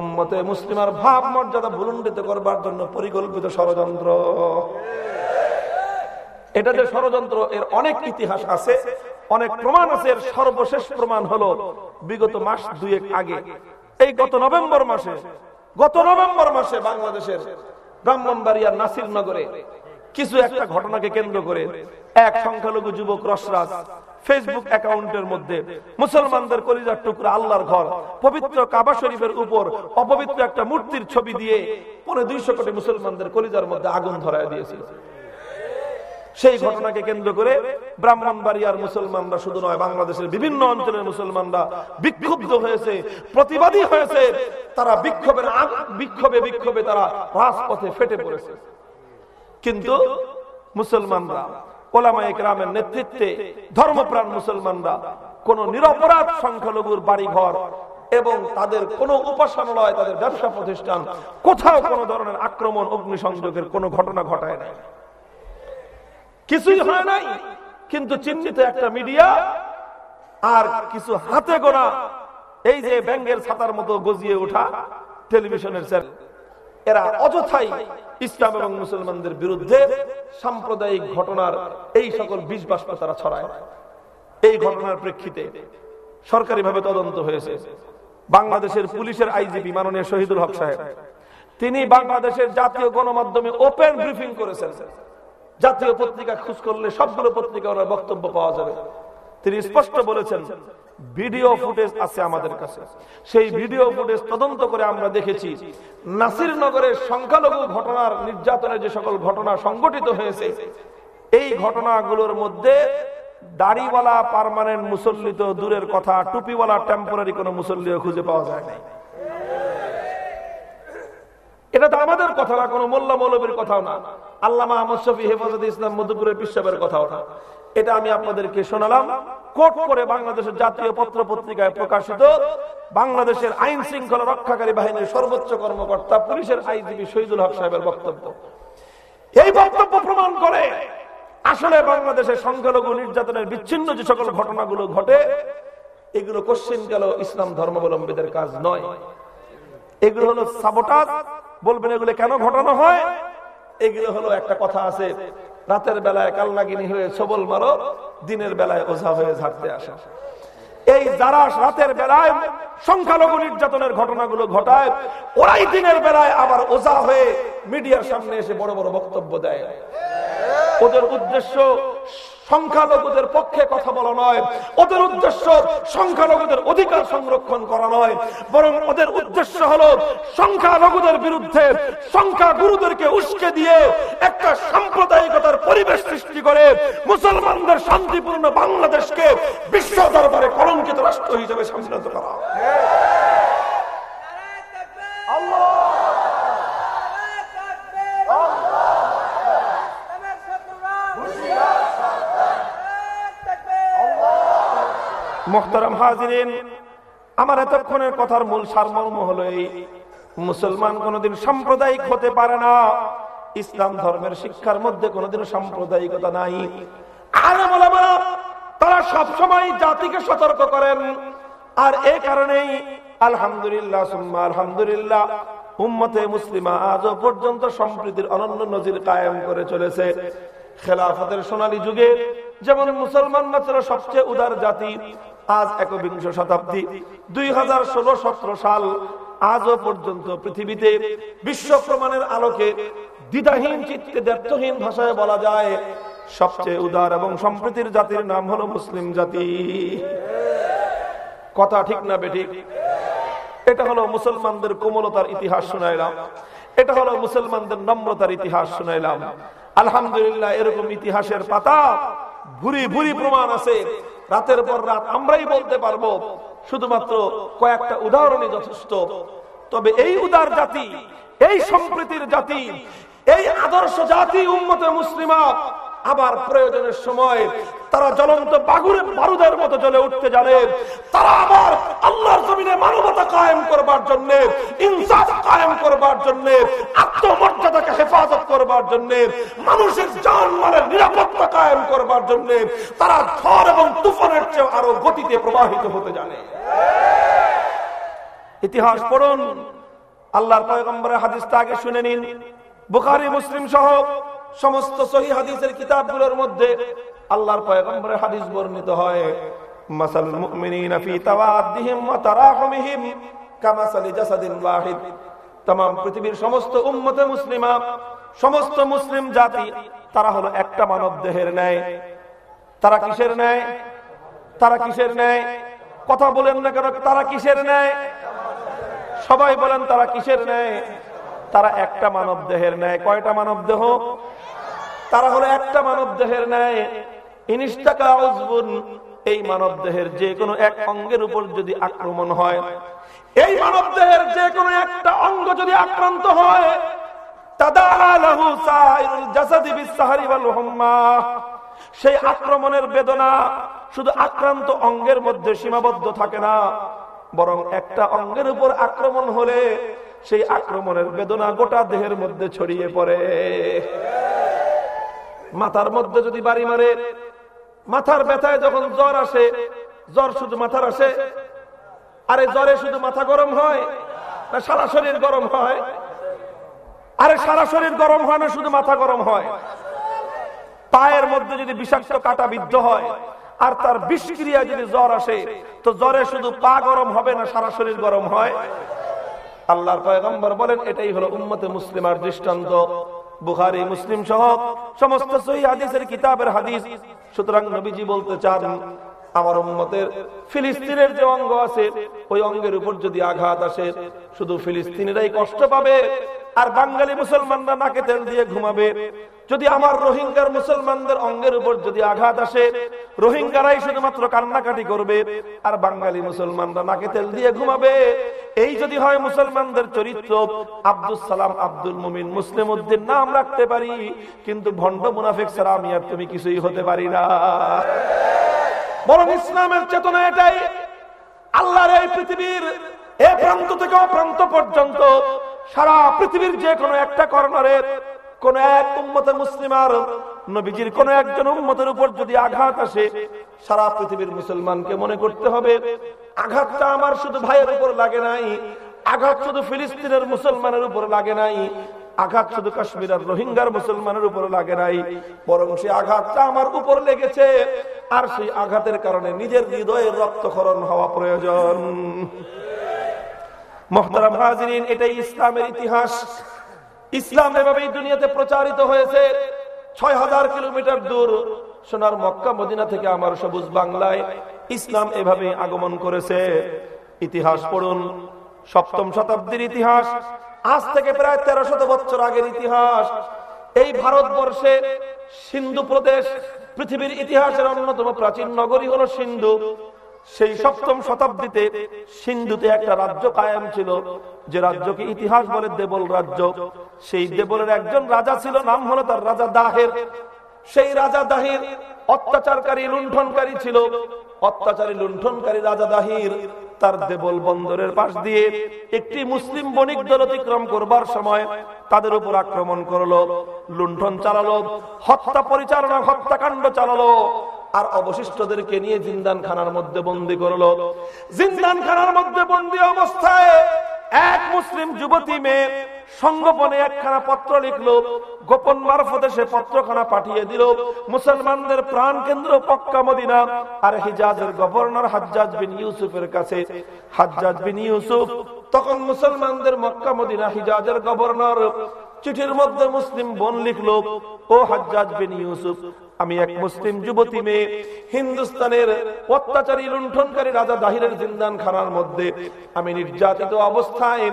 উম্মতে মুসলিমার ভাব মর্যাদা ভুলুণ্ডিত করবার জন্য পরিকল্পিত ষড়যন্ত্র। এটা যে ষড়যন্ত্র, এর অনেক ইতিহাস আছে, অনেক প্রমাণ আছে, এর সর্বশেষ প্রমাণ হলো বিগত মাস দুয়েক আগে এই গত নভেম্বর মাসে, গত নভেম্বর মাসে বাংলাদেশের ব্রাহ্মণবাড়িয়ার নাসির নগরে কিছু একটা ঘটনাকে কেন্দ্র করে এক সংখ্যালঘু যুবক রসরাজ ফেসবুক অ্যাকাউন্টের মধ্যে মুসলমানদের কলিজার টুকরা আল্লাহর ঘর, পবিত্র কাবা শরীফের উপর অপবিত্র একটা মূর্তির ছবি দিয়ে পরে দুইশো কোটি মুসলমানদের কলিজার মধ্যে আগুন ধরায় দিয়েছিল। সেই ঘটনাকে কেন্দ্র করে ব্রাহ্মণবাড়িয়ার মুসলমানরা, শুধু নয়, বাংলাদেশের বিভিন্ন অঞ্চলের মুসলমানরা বিক্ষুব্ধ হয়েছে, প্রতিবাদী হয়েছে। তারা বিক্ষোভের বিক্ষোভে বিক্ষোভে তারা রাজপথে ফেটে পড়েছে। কিন্তু মুসলমানরা, ওলামায়ে গ্রামের নেতৃত্বে ধর্মপ্রাণ মুসলমানরা, কোন নিরপরাধ সংখ্যালঘুর বাড়ি ঘর এবং তাদের কোন উপাসনালয়, তাদের ব্যবসা প্রতিষ্ঠান, কোথাও কোন ধরনের আক্রমণ, অগ্নিসংযোগের কোন ঘটনা ঘটায় নাই। কিছুই হয় নাই, কিন্তু চিহ্নিত একটা মিডিয়া আর কিছু হাতে গোনা, এই যে ব্যাঙ্গের ছাতার মতো গজিয়ে ওঠা টেলিভিশনের চ্যানেল এরা অযথাই ইসলাম এবং মুসলমানদের বিরুদ্ধে সাম্প্রদায়িক ঘটনার এই সকল বিষ বাষ্প তারা ছড়ায়। এই ঘটনার প্রেক্ষিতে সরকারিভাবে তদন্ত হয়েছে। বাংলাদেশের পুলিশের আইজিপি মাননীয় শহীদুল হক সাহেব, তিনি বাংলাদেশের জাতীয় গণমাধ্যমে ওপেন ব্রিফিং করেছেন। জাতীয় পত্রিকা খোঁজ করলে সবগুলো পত্রিকা ওনার বক্তব্য পাওয়া যাবে। তিনি স্পষ্ট বলেছেন, ভিডিও ফুটেজ আছে আমাদের কাছে। সেই ভিডিও ফুটেজ তদন্ত করে আমরা দেখেছি, নাসিরনগরের সংখ্যালঘু ঘটনার নির্যাতনের যে সকল ঘটনা সংগঠিত হয়েছে, এই ঘটনাগুলোর মধ্যে দাড়িওয়ালা পারমানেন্ট মুসল্লি তো দূরের কথা, টুপিওয়ালা টেম্পোরারি কোন মুসল্লিও খুঁজে পাওয়া যায় নাই। এটা তো আমাদের কথা না, কোনো মোল্লা মৌলবীর কথাও না। আল্লাহ আহমদ শফি হেফাজত ইসলাম মধুপুরের বিশ্বের কথাও না। এটা আমি আপনাদেরকে শোনালাম। কোট করে বাংলাদেশের জাতীয় পত্র পত্রিকায় প্রকাশিত বাংলাদেশের আইন শৃঙ্খলা রক্ষাকারী বাহিনীর সর্বোচ্চ কর্মকর্তা পুলিশের আইজিপি শহীদুল হক সাহেবের বক্তব্য। এই বক্তব্য প্রমাণ করে আসলে বাংলাদেশের সংখ্যালঘু নির্যাতনের বিচ্ছিন্ন যে সকল ঘটনাগুলো ঘটে, এগুলো কোশ্চিন গেল ইসলাম ধর্মাবলম্বীদের কাজ নয়। এগুলো হলো সাবোটাজ বলবেন, এগুলো কেন ঘটানো হয়? এগুলো হলো একটা কথা আছে, রাতের বেলায় কালনাগিনী হয়ে সবল মারো, দিনের বেলায় ওঝা হয়ে ঝাড়তে আসে। এই যারা রাতের বেলায় সংখ্যালঘু নির্যাতনের ঘটনাগুলো ঘটায়, ওরাই দিনের বেলায় আবার ওঝা হয়ে মিডিয়ার সামনে এসে বড় বড় বক্তব্য দেয়। ওদের উদ্দেশ্য সংখ্যালঘুদের পক্ষে কথা বলা নয়। ওদের উদ্দেশ্য সংখ্যালঘুদের অধিকার সংরক্ষণ করা নয়। বরং ওদের উদ্দেশ্য হলো সংখ্যালঘুদের বিরুদ্ধে সংখ্যা গুরুদেরকে উস্কে দিয়ে একটা সাম্প্রদায়িকতার পরিবেশ সৃষ্টি করে মুসলমানদের শান্তিপূর্ণ বাংলাদেশকে বিশ্ব দরবারে কলঙ্কিত রাষ্ট্র হিসেবে সামলাতে করা। মোহতারাম হাজিরেন, আমার এতক্ষণের কথার মূল সারমর্ম হলো এই, মুসলমান কোনদিন সাম্প্রদায়িক হতে পারে না। ইসলাম ধর্মের শিক্ষার মধ্যে কোনদিন সাম্প্রদায়িকতা নাই। আর তারা সব সময় জাতিকে সতর্ক করেন। আর এ কারণেই আলহামদুলিল্লাহ সুম্মা আলহামদুলিল্লাহ, উম্মতে মুসলিমা আজও পর্যন্ত সম্প্রীতির অনন্য নজির কায়েম করে চলেছে। খেলাফতের সোনালী যুগে যেমন মুসলমানরা ছিল সবচেয়ে উদার জাতি আজ একবিংশ শতাব্দী, দুই হাজার ষোলো সতেরো সাল আজও পর্যন্ত পৃথিবীতে বিশ্ব প্রমাণের আলোকে দ্বিধাহীন চিত্তে দ্ব্যর্থহীন ভাষায় বলা যায়, সবচেয়ে উদার এবং সম্প্রীতির জাতির নাম হলো মুসলিম জাতি। কথা ঠিক না বেঠিক? এটা হলো মুসলমানদের কোমলতার ইতিহাস শুনাইলাম। এটা হলো মুসলমানদের নম্রতার ইতিহাস শুনাইলাম। আলহামদুলিল্লাহ, এরকম ইতিহাসের পাতা ভুরি ভুরি প্রমাণ আছে। রাতের পর রাত আমরাই বলতে পারব, শুধুমাত্র কয়েকটা উদাহরণই যথেষ্ট। তবে এই উদার জাতি, এই সম্প্রীতির জাতি, এই আদর্শ জাতি উন্মতে মুসলিমা আবার প্রয়োজনের সময় তারা জ্বলন্ত বাগুরে বারুদের মতো জ্বলে উঠতে জানে। তারা আবার আল্লাহর জমিনে মানবতা কায়েম করবার জন্য, ইনসাফ কায়েম করবার জন্য, আত্মমর্যাদাকে হেফাজত করবার জন্য, মানুষের জান মালের নিরাপত্তা কায়েম করবার জন্য তারা ঝড় এবং তুফানের চেয়ে আরও গতিতে প্রবাহিত হতে জানে। ইতিহাস পড়ুন, আল্লাহর পয়গম্বরের হাদিসটা আগে শুনে নিন। বুখারি, মুসলিম সহ সমস্ত সহি হাদিসের কিতাবগুলোর মধ্যে আল্লাহর পয়গম্বরের হাদিস বর্ণিত হয় মাসাল মুমিনিনা ফি তাওয়াদ্দিহিম ওয়া তারাহুমিহিম কামাসালি জাসাদিন ওয়াহিদ तमाम পৃথিবীর সমস্ত উম্মতে মুসলিমা সমস্ত মুসলিম জাতি তারা হলো একটা মানব দেহের ন্যায় তারা কিসের ন্যায় তারা কিসের ন্যায় কথা বলেন না কেন তারা কিসের ন্যায় সবাই বলেন তারা কিসের ন্যায় তারা একটা মানব দেহের ন্যায়। কয়টা মানব দেহ? তারা হলো একটা মানব দেহের ন্যায়। এই মানব দেহের যে কোনো এক অঙ্গের উপর যদি আক্রমণ হয়, এই মানব দেহের যে কোনো একটা অঙ্গ যদি আক্রান্ত হয় সেই আক্রমণের বেদনা শুধু আক্রান্ত অঙ্গের মধ্যে সীমাবদ্ধ থাকে না, বরং একটা অঙ্গের উপর আক্রমণ হলে সেই আক্রমণের বেদনা গোটা দেহের মধ্যে ছড়িয়ে পড়ে। মাথার মধ্যে যদি বাড়ি মারে, মাথার ব্যথায় যখন জ্বর আসে, জ্বর শুধু মাথার আসে, আরে জ্বরে শুধু মাথা গরম হয় না সারা শরীর গরম হয়? আরে সারা শরীর গরম হয় না শুধু মাথা গরম হয়? পায়ের মধ্যে যদি বিষাক্ত কাটা বিদ্ধ হয়, আর তার বিষক্রিয়া যদি জ্বর আসে, তো জ্বরে শুধু পা গরম হবে না সারা শরীর গরম হয়? আল্লাহর পয়গম্বর বলেন, এটাই হলো উম্মতে মুসলিমার দৃষ্টান্ত। বুখারি, মুসলিম সহ সমস্ত সহি হাদিসের কিতাবের হাদিস। সুতরাং নবীজি বলতে চান, আমার উম্মতের ফিলিস্তিনের যে অঙ্গ আছে, ওই অঙ্গের উপর যদি আঘাত আসে, শুধু ফিলিস্তিনেরাই কষ্ট পাবে আর বাঙালি মুসলমানরা নাকে তেল দিয়ে ঘুমাবে। যদি আমার রোহিঙ্গার মুসলমানদের অঙ্গের উপর যদি আঘাত আসে, রোহিঙ্গারাই শুধুমাত্র কান্নাকাটি করবে, আর বাঙালি মুসলমানরা নাকে তেল দিয়ে ঘুমাবে। এই যদি হয় মুসলমানদের চরিত্র আব্দুল সালাম আব্দুল মুমিন মুসলিম উদ্দিন নাম রাখতে পারি, কিন্তু ভণ্ড মুনাফিক আমি আর তুমি কিছুই হতে পারি না। বরং ইসলামের চেতনা এটাই, আল্লাহর এই পৃথিবীর এ প্রান্ত থেকে ও প্রান্ত পর্যন্ত সারা পৃথিবীর যে কোনো একটা কর্নারের কোন এক উম্মতে মুসলিমার নবীজির কোন একজন উম্মতের উপর যদি আঘাত আসে, সারা পৃথিবীর মুসলমানকে মনে করতে হবে, আঘাতটা আমার শুধু ভাইয়ের উপর লাগে নাই, আঘাত শুধু ফিলিস্তিনের মুসলমানের উপর লাগে নাই, আঘাত শুধু কাশ্মীর আর রোহিঙ্গার মুসলমানের উপর লাগে নাই, বরং সেই আঘাতটা আমার উপর লেগেছে, আর সেই আঘাতের কারণে নিজের হৃদয়ের রক্তক্ষরণ হওয়া প্রয়োজন। মোহতারাম হাজরিন, এটাই ইসলামের ইতিহাস। ইসলাম এভাবেই দুনিয়াতে প্রচারিত হয়েছে। ছয় হাজার কিলোমিটার দূর সোনার মক্কা, মদিনা থেকে আমার সবুজ বাংলায় ইসলাম এভাবে আগমন করেছে। ইতিহাস পড়ুন, সপ্তম শতাব্দীর ইতিহাস, আজ থেকে প্রায় তেরো শত বছর আগের ইতিহাস। এই ভারতবর্ষে সিন্ধু প্রদেশ, পৃথিবীর ইতিহাসের অন্যতম প্রাচীন নগরী হলো সিন্ধু। সেই সপ্তম শতাব্দীতে সিন্ধুতে একটা রাজ্য কায়েম ছিল, যে রাজ্যকে ইতিহাস বলে দেবল রাজ্য। সেই দেবলের একজন রাজা ছিল, নাম হলো তার রাজা দাহের। সেই রাজা দাহির অত্যাচারকারী লুণ্ঠনকারী ছিল। অত্যাচারী লুণ্ঠনকারী রাজা দাহির তার দেবল বন্দরের পাশ দিয়ে একটি মুসলিম বণিক দল অতিক্রম করবার সময় তাদের উপর আক্রমণ করল, লুণ্ঠন চালালো, হত্যা পরিচালনা, হত্যাকাণ্ড চালালো, আর অবশিষ্টদেরকে নিয়ে জিন্দান খানার মধ্যে বন্দি করল। জিন্দান খানার মধ্যে বন্দি অবস্থায় এক মুসলিম যুবতী মেয়ে সংগোপনে একখানা পত্র লিখলো, গোপন মারফতে সে পত্রখানা পাঠিয়ে দিল। মুসলমানদের প্রাণ কেন্দ্র পক্কা মদিনা আর হিজাজের গভর্নর হাজ্জাজ বিন ইউসুফের কাছে। হাজ্জাজ বিন ইউসুফ, তখন মুসলমানদের মক্কা মদিনা হিজাজের গভর্নর। চিঠির মধ্যে মুসলিম বোন লিখলো, ও হাজ্জাজ বিন ইউসুফ, আমি এক মুসলিম যুবতী মেয়ে। হিন্দুস্তানের অত্যাচারী লুণ্ঠনকারী রাজা দাহিরের জিন্দান খানার মধ্যে আমি নির্যাতিত অবস্থায়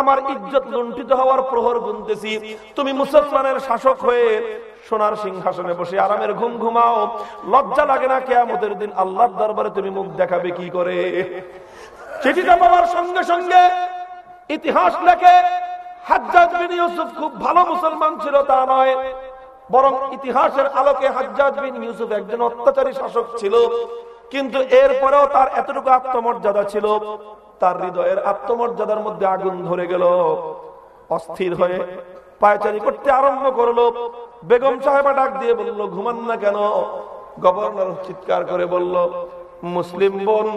আমার ইজ্জত লুণ্ঠিত হওয়ার প্রহর গুনতেছি। তুমি মুসলমানের শাসক হয়ে সোনার সিংহাসনে বসে আরামের ঘুম ঘুমাও। লজ্জা লাগে না কেয়ামতের দিন আল্লাহর দরবারে তুমি মুখ দেখাবে কি করে? চিঠিটা পাওয়ার সঙ্গে সঙ্গে ইতিহাস লেখে খুব ভালো মুসলমান ছিল তা নয়। বরং ইতিহাসের আলোকে একজন অত্যাচারী শাসক ছিল। কিন্তু এরপরেও তার এতটুকু আত্মমর্যাদা ছিল, তার হৃদয়ের আত্মমর্যাদার মধ্যে আগুন ধরে গেল। অস্থির হয়ে পায়চারি করতে আরম্ভ করল। বেগম সাহেবা ডাক দিয়ে বলল, ঘুমান না কেন? গভর্নর চিৎকার করে বলল, মুসলিম বোন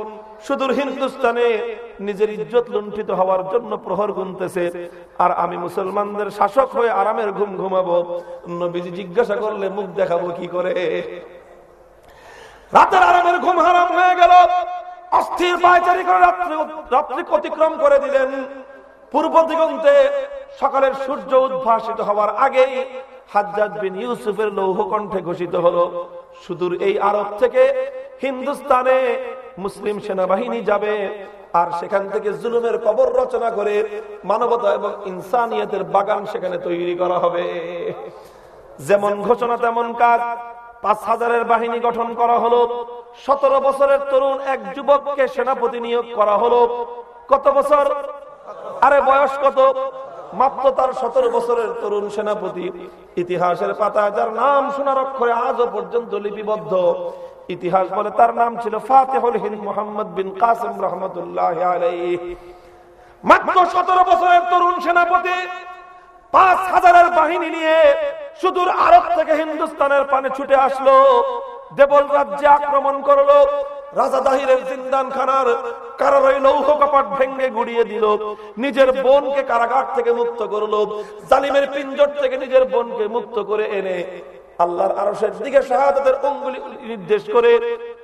সুদূর হিন্দুস্তানে নিজের ইজ্জত লুণ্ঠিত হওয়ার জন্য প্রহর গুনতেছে। আর আমি মুসলমানদের শাসক হয়ে আরামের ঘুম ঘুমাবো। নবীজি জিজ্ঞাসা করলে, মুখ দেখাবো কি করে? রাতের আরামের ঘুম হারাম হয়ে গেল। অস্থির পায়চারি করে রাত্রি রাত্রি অতিক্রম করে দিলেন। পূর্ব দিগন্তে সকালের সূর্য উদ্ভাসিত হওয়ার আগেই হাজ্জাজ বিন ইউসুফের লৌহ কণ্ঠে ঘোষিত হলো, সুদূর এই আরব থেকে হিন্দুস্তানে মুসলিম সেনাবাহিনী যাবে, আর সেখান থেকে জুলুমের কবর রচনা করে মানবতা এবং ইনসানিয়তের বাগান সেখানে তৈরি করা হবে। যেমন ঘোষণা তেমন কাজ, পাঁচ হাজারের বাহিনী গঠন করা হলো, সতেরো বছরের তরুণ এক যুবককে সেনাপতি নিয়োগ করা হলো, কত বছর? আরে বয়স কত? মাত্র তার সতেরো বছরের তরুণ সেনাপতি। ইতিহাসের পাতায় যার নাম শোনার অক্ষরে আজও পর্যন্ত লিপিবদ্ধ। ইতিহাস বলে তার নাম ছিল ফাতেহুল হিন্দ মোহাম্মদ বিন কাসিম রহমতুল্লাহ মাত্র সতেরো বছরের তরুণ সেনাপতি, পাঁচ হাজারের বাহিনী নিয়ে সুদূর আরব থেকে হিন্দুস্তানের পানে ছুটে আসলো। দেবল রাজ্যে আক্রমণ করল। রাজা দাহিরের জিন্দান খানার কারারই লৌহ কপাট ভেঙ্গে গুড়িয়ে দিল। নিজের বোনকে কারাগার থেকে মুক্ত করল। জালিমের পিঞ্জর থেকে নিজের বোনকে মুক্ত করে এনে আল্লাহর আরশের দিকে শাহাদাতের অঙ্গুলি নির্দেশ করে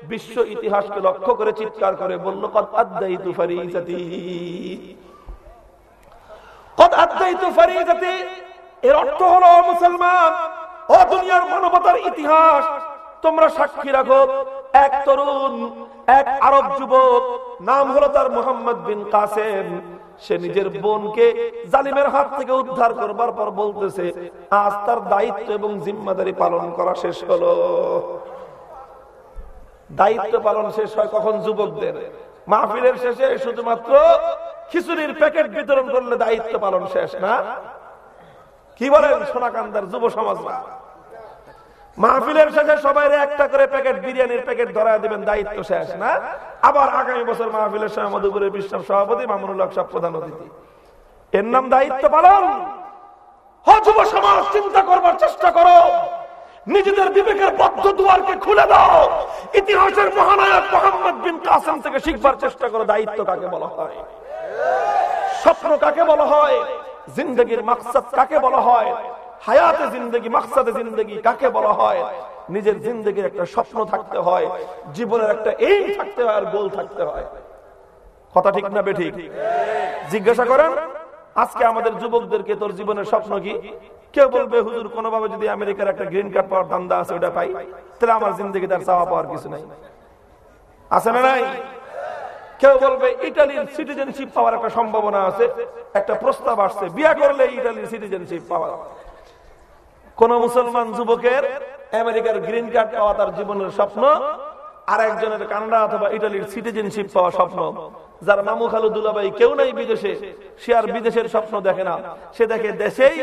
বিশ্ব ইতিহাসকে লক্ষ্য করে চিৎকার করে বলল কত আদাই তুফারি জাতি কত আদাই তুফারি জাতি এর অর্থ হলো মুসলমান, ও দুনিয়ার মানবতার ইতিহাস তোমরা সাক্ষী রাখো, এক তরুণ, এক আরব যুবক, নাম হলো তার মোহাম্মদ বিন কাসেম। সে নিজের বোনকে জালিমের হাত থেকে উদ্ধার করবার পর বলতেছে, আজ তার দায়িত্ব এবং জিম্মাদারি পালন করা শেষ হলো। দায়িত্ব পালন শেষ হয় কখন যুবকদের? মাহফিলের শেষে শুধুমাত্র খিচুড়ির প্যাকেট বিতরণ করলে দায়িত্ব পালন শেষ না? কি বলেন সোনাকান্দার যুব সমাজরা? মাহফিলের শেষে সবাই একটা করে প্যাকেট বিরিয়ানির প্যাকেট ধরা দিবেন, দায়িত্ব শেষ, না? আবার আগামী বছর মাহফিলের সময় মধুপুরের বিশ্ব সভাপতি মামুনুল হক প্রধান অতিথি। এর নাম দায়িত্ব পালন। সমাজ, চিন্তা করবার চেষ্টা করো। নিজেদের বিবেকের বদ্ধ দুয়ারকে খুলে দাও। ইতিহাসের মহানায়ক মোহাম্মদ বিন কাসেম থেকে শিখবার চেষ্টা করো, দায়িত্ব কাকে বলা হয়? স্বপ্ন কাকে বলা হয়? জিন্দগির মাকসাদ কাকে বলা হয়? হায়াতে জিন্দগি, মাকসাদে জিন্দগি, কাকে বলা হয়? নিজের জিন্দগির একটা স্বপ্ন থাকতে হয়, জীবনের একটা এইম থাকতে হয় আর গোল থাকতে হয়। কথা ঠিক না বেঠিক জিজ্ঞাসা করেন, আজকে আমাদের যুবকদেরকে তোর জীবনের স্বপ্ন কি? কেউ বলবে, হুজুর, কোনোভাবে যদি আমেরিকার একটা গ্রিন কার্ড পাওয়ার ধান্দা আছে, ওটা পাই, তাহলে আমার জিন্দগি তার চাওয়া পাওয়ার কিছু নাই। আছে না নাই? কেউ বলবে, ইটালির সিটিজেনশিপ পাওয়ার একটা সম্ভাবনা আছে, একটা প্রস্তাব আসছে। বিয়া করলে ইটালির সিটিজেনশিপ পাওয়া কোন মুসলমান যুবকের আমেরিকার গ্রিন কার্ড পাওয়া তার জীবনের স্বপ্ন আর একজনের কানাডা অথবা ইটালির সিটিজেনশিপ পাওয়া স্বপ্ন। যার মামু খালু দুলাবাই কেউ নাই বিদেশে, সে আর বিদেশের স্বপ্ন দেখে না। সে দেখে দেশেই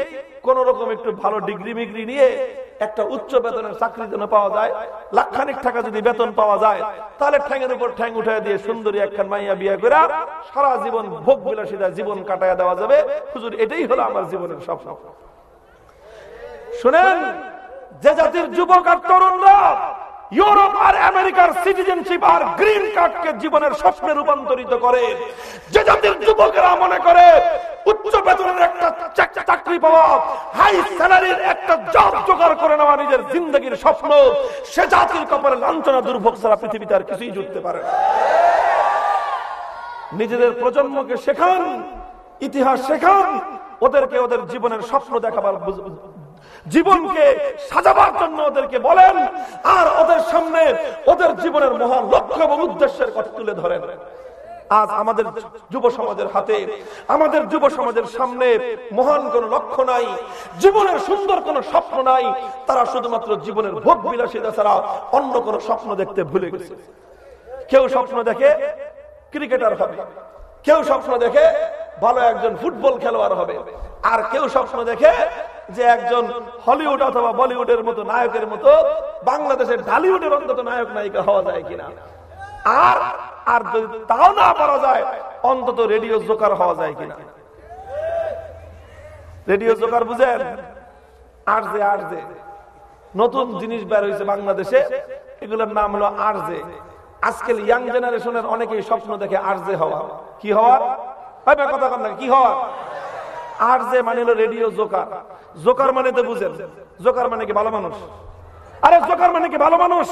কোন রকম একটু ভালো ডিগ্রি মিগ্রি নিয়ে একটা উচ্চ বেতনের চাকরি যেন পাওয়া যায়। লাখখানিক টাকা যদি বেতন পাওয়া যায়, তাহলে ঠ্যাঙের উপর ঠ্যাং উঠাই দিয়ে সুন্দরী একখান মাইয়া বিয়ে করে সারা জীবন ভোগ বিলাসিতা জীবন কাটায় দেওয়া যাবে। হুজুর, এটাই হলো আমার জীবনের স্বপ্ন। শুনেন, যে জাতির যুবক আর তরুণরা ইউরোপ আর আমেরিকার সিটিজেনশিপ আর গ্রিন কার্ডকে জীবনের স্বপ্নে রূপান্তরিত করে, যে জাতির যুবকেরা মনে করে উচ্চ বেতনের একটা চাকরি পাওয়া, হাই স্যালারির একটা জব জোগাড় করে নেওয়া নিজের জিন্দগির স্বপ্ন, সে জাতির কপালে লাঞ্ছনা দুর্ভোগ ছাড়া পৃথিবীতে আর কিছুই জুটতে পারে নিজেদের প্রজন্মকে শেখান, ইতিহাস শেখান, ওদেরকে ওদের জীবনের স্বপ্ন দেখাবার জীবনকে সাজাবার জন্য ওদেরকে বলেন, আর ওদের সামনে ওদের জীবনের মহান লক্ষ্য এবং উদ্দেশ্যের কথা তুলে ধরেন। আজ আমাদের যুব সমাজের হাতে, আমাদের যুব সমাজের সামনে মহান কোন লক্ষ্য নাই, জীবনের সুন্দর কোন স্বপ্ন নাই, তারা শুধুমাত্র জীবনের ভোগ বিলাসিতা ছাড়া অন্য কোন স্বপ্ন দেখতে ভুলে গেছে। কেউ স্বপ্ন দেখে ক্রিকেটার হবে, কেউ স্বপ্ন দেখে ভালো একজন ফুটবল খেলোয়াড় হবে, আর কেউ স্বপ্ন দেখে যে একজন হলিউড অথবা বলিউডের মতো নায়কের মতো বাংলাদেশের ঢালিউডের অন্তত নায়ক, নায়িকা হওয়া যায় কিনা? আর আর যদি তাও না পারা যায়, অন্তত রেডিও জোকার হওয়া যায় কিনা? রেডিও জোকার বুঝেন? আর যে আর যে। নতুন জিনিস বের হয়েছে বাংলাদেশে, এগুলোর নাম হলো আর যে। আজকাল ইয়াং জেনারেশনের অনেকেই স্বপ্ন দেখে আর যে হওয়া। কি হওয়া কথা না, কি হওয়া আর যে মানে হলো রেডিও জোকার। জোকার মানে তো বুঝেন, জোকার মানে কি ভালো মানুষ? আরে জোকার মানে কি ভালো মানুষ?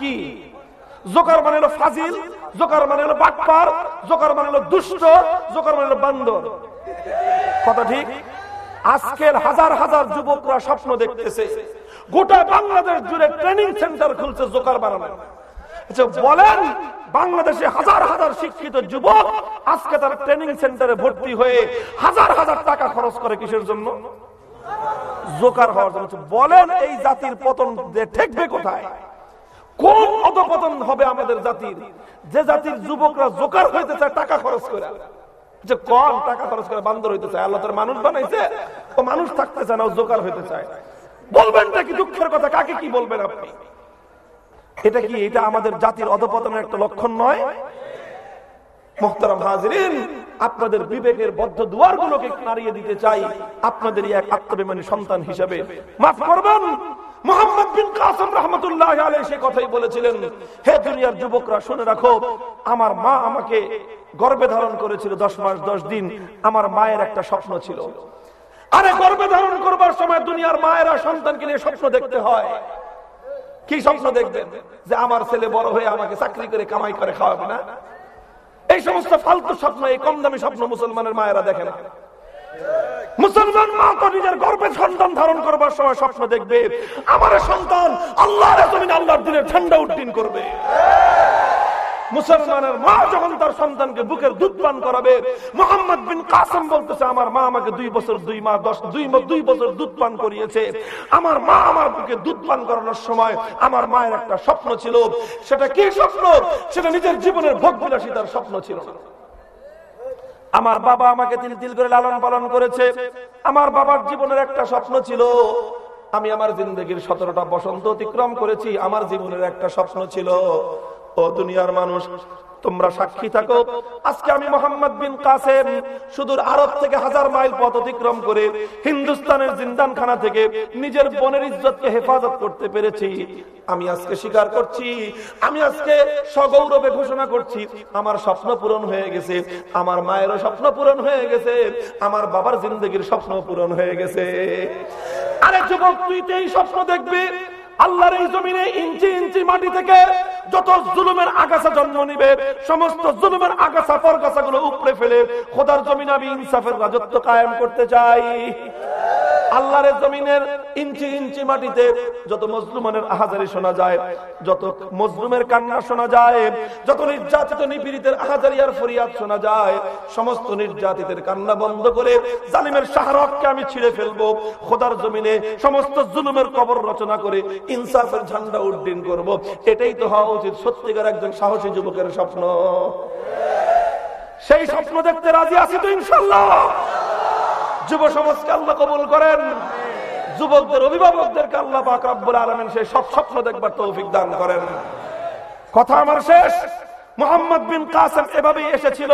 কি? জোকার মানে হলো ফাজিল, জোকার মানে হলো বাটপার, জোকার মানে হলো দুষ্ট, জোকার মানে হলো বান্দর। কথা ঠিক? আজকের হাজার হাজার যুবকরা স্বপ্ন দেখতেছে, গোটা বাংলাদেশ জুড়ে ট্রেনিং সেন্টার খুলছে জোকার বানানো আচ্ছা বলেন বাংলাদেশে হাজার হাজার শিক্ষিত যুবক আজকে তার ট্রেনিং সেন্টারে ভর্তি হয়ে হাজার হাজার টাকা খরচ করে কিসের জন্য? জোকার হওয়ার জন্য। বলেন এই জাতির পতন ঠেকবে কোথায়? কোন অধপতন হবে আমাদের জাতির? যে জাতির যুবকরা জোকার হইতে চায়, টাকা খরচ করে। যে কম টাকা খরচ করে, বান্দর হইতে চায়। আল্লাহ তার মানুষ বানাইছে, ও মানুষ থাকতে চায় না জোকার হইতে চায়। বলবেন কি দুঃখের কথা? কাকে কি বলবেন আপনি? এটা কি, এটা আমাদের জাতির অধপতনের একটা লক্ষণ নয়? আপনাদের বিবেকের বদ্ধ দুয়ার গুলোকে নাড়িয়ে দিতে চাই। আপনাদের এক আত্মবিমানী সন্তান হিসেবে। মাফ করবেন, মোহাম্মদ বিন কাসম রহমতুল্লাহ সে কথাই বলেছিলেন, হে দুনিয়ার যুবকরা, শুনে রাখো, আমার মা আমাকে গর্বে ধারণ করেছিল দশ মাস, দশ দিন। আমার মায়ের একটা স্বপ্ন ছিল। আরে গর্বে ধারণ করবার সময় দুনিয়ার মায়েরা সন্তানকে নিয়ে স্বপ্ন দেখতে হয়। কি স্বপ্ন দেখবেন যে আমার ছেলে বড় হয়ে আমাকে চাকরি করে, কামাই করে, খাওয়াবে না? এই সমস্ত ফালতু স্বপ্ন, এই কম দামি স্বপ্ন মুসলমানের মায়েরা দেখে না। মুসলমান মা তো নিজের গর্বে সন্তান ধারণ করবার সময় স্বপ্ন দেখবে। আমার সন্তান আল্লাহর জমিন আল্লাহর দিনের ঠান্ডা উদ্দিন করবে। মুসলমানের মা যখন তার সন্তানকে বুকের দুধ পান করাবে, মোহাম্মদ বিন কাসম বলতেছে, আমার মা আমাকে দুই বছর, দুই মা দশ, দুই দুই বছর দুধ পান করিয়েছে। আমার মা আমার বুকে দুধ পান করানোর সময় আমার মায়ের একটা স্বপ্ন ছিল। সেটা কি স্বপ্ন? সেটা নিজের জীবনের ভোগ বিলাসিতার স্বপ্ন ছিল আমার বাবা আমাকে তিল তিল করে লালন পালন করেছে। আমার বাবার জীবনের একটা স্বপ্ন ছিল। আমি আমার জিন্দগির সতেরোটা বসন্ত অতিক্রম করেছি। আমার জীবনের একটা স্বপ্ন ছিল। ও দুনিয়ার মানুষ, তোমরা সাক্ষী থাকো। আজকে আমি মোহাম্মদ বিন কাসেম সুদূর আরব থেকে হাজার মাইল পথ অতিক্রম করে হিন্দুস্তানের জিন্দানখানা থেকে নিজের বোনের ইজ্জতকে হেফাজত করতে পেরেছি। আমি আজকে স্বীকার করছি, আমি আজকে সগৌরবে ঘোষণা করছি, আমার স্বপ্ন পূরণ হয়ে গেছে, আমার মায়েরও স্বপ্ন পূরণ হয়ে গেছে, আমার বাবার জিন্দগির স্বপ্ন পূরণ হয়ে গেছে। আরে যুবক, তুই তো এই স্বপ্ন দেখবি? আল্লাহর এই জমিনে ইঞ্চি ইঞ্চি মাটি থেকে যত জুলুমের আগাছা জন্ম নিবে, সমস্ত জুলুমের আগাছা ফরগাছা গুলো উপরে ফেলে খোদার জমিন আমি ইনসাফের রাজত্ব কায়েম করতে চাই। আল্লাহরের জমিনের ইঞ্চি ইঞ্চি মাটিতে যত মজলুমানের আহাজারি শোনা যায়, যত মজলুমের কান্না শোনা যায়, যত নির্যাতিত নিপীড়িতের আহাজারি আর ফরিয়াদ শোনা যায়, সমস্ত নির্যাতিতের কান্না বন্ধ করে জালিমের শাহরককে আমি ছিঁড়ে ফেলব, খোদার জমিনে সমস্ত জুলুমের কবর রচনা করে ইনসাফের ঝান্ডা উড্ডীন করব। এটাই তো হওয়া উচিত, সত্যিকার একজন সাহসী যুবকের স্বপ্ন। সেই স্বপ্ন দেখতে রাজি আছি তো ইনশাল্লাহ যুব সমাজকে আল্লাহ কবুল করেন। যুবকদের, অভিভাবকদেরকে আল্লাহ পাক রব্বুল আলামিন সেই সব স্বপ্ন দেখবার তৌফিক দান করেন। কথা আমার শেষ। মোহাম্মদ বিন কাসেম এভাবেই এসেছিল।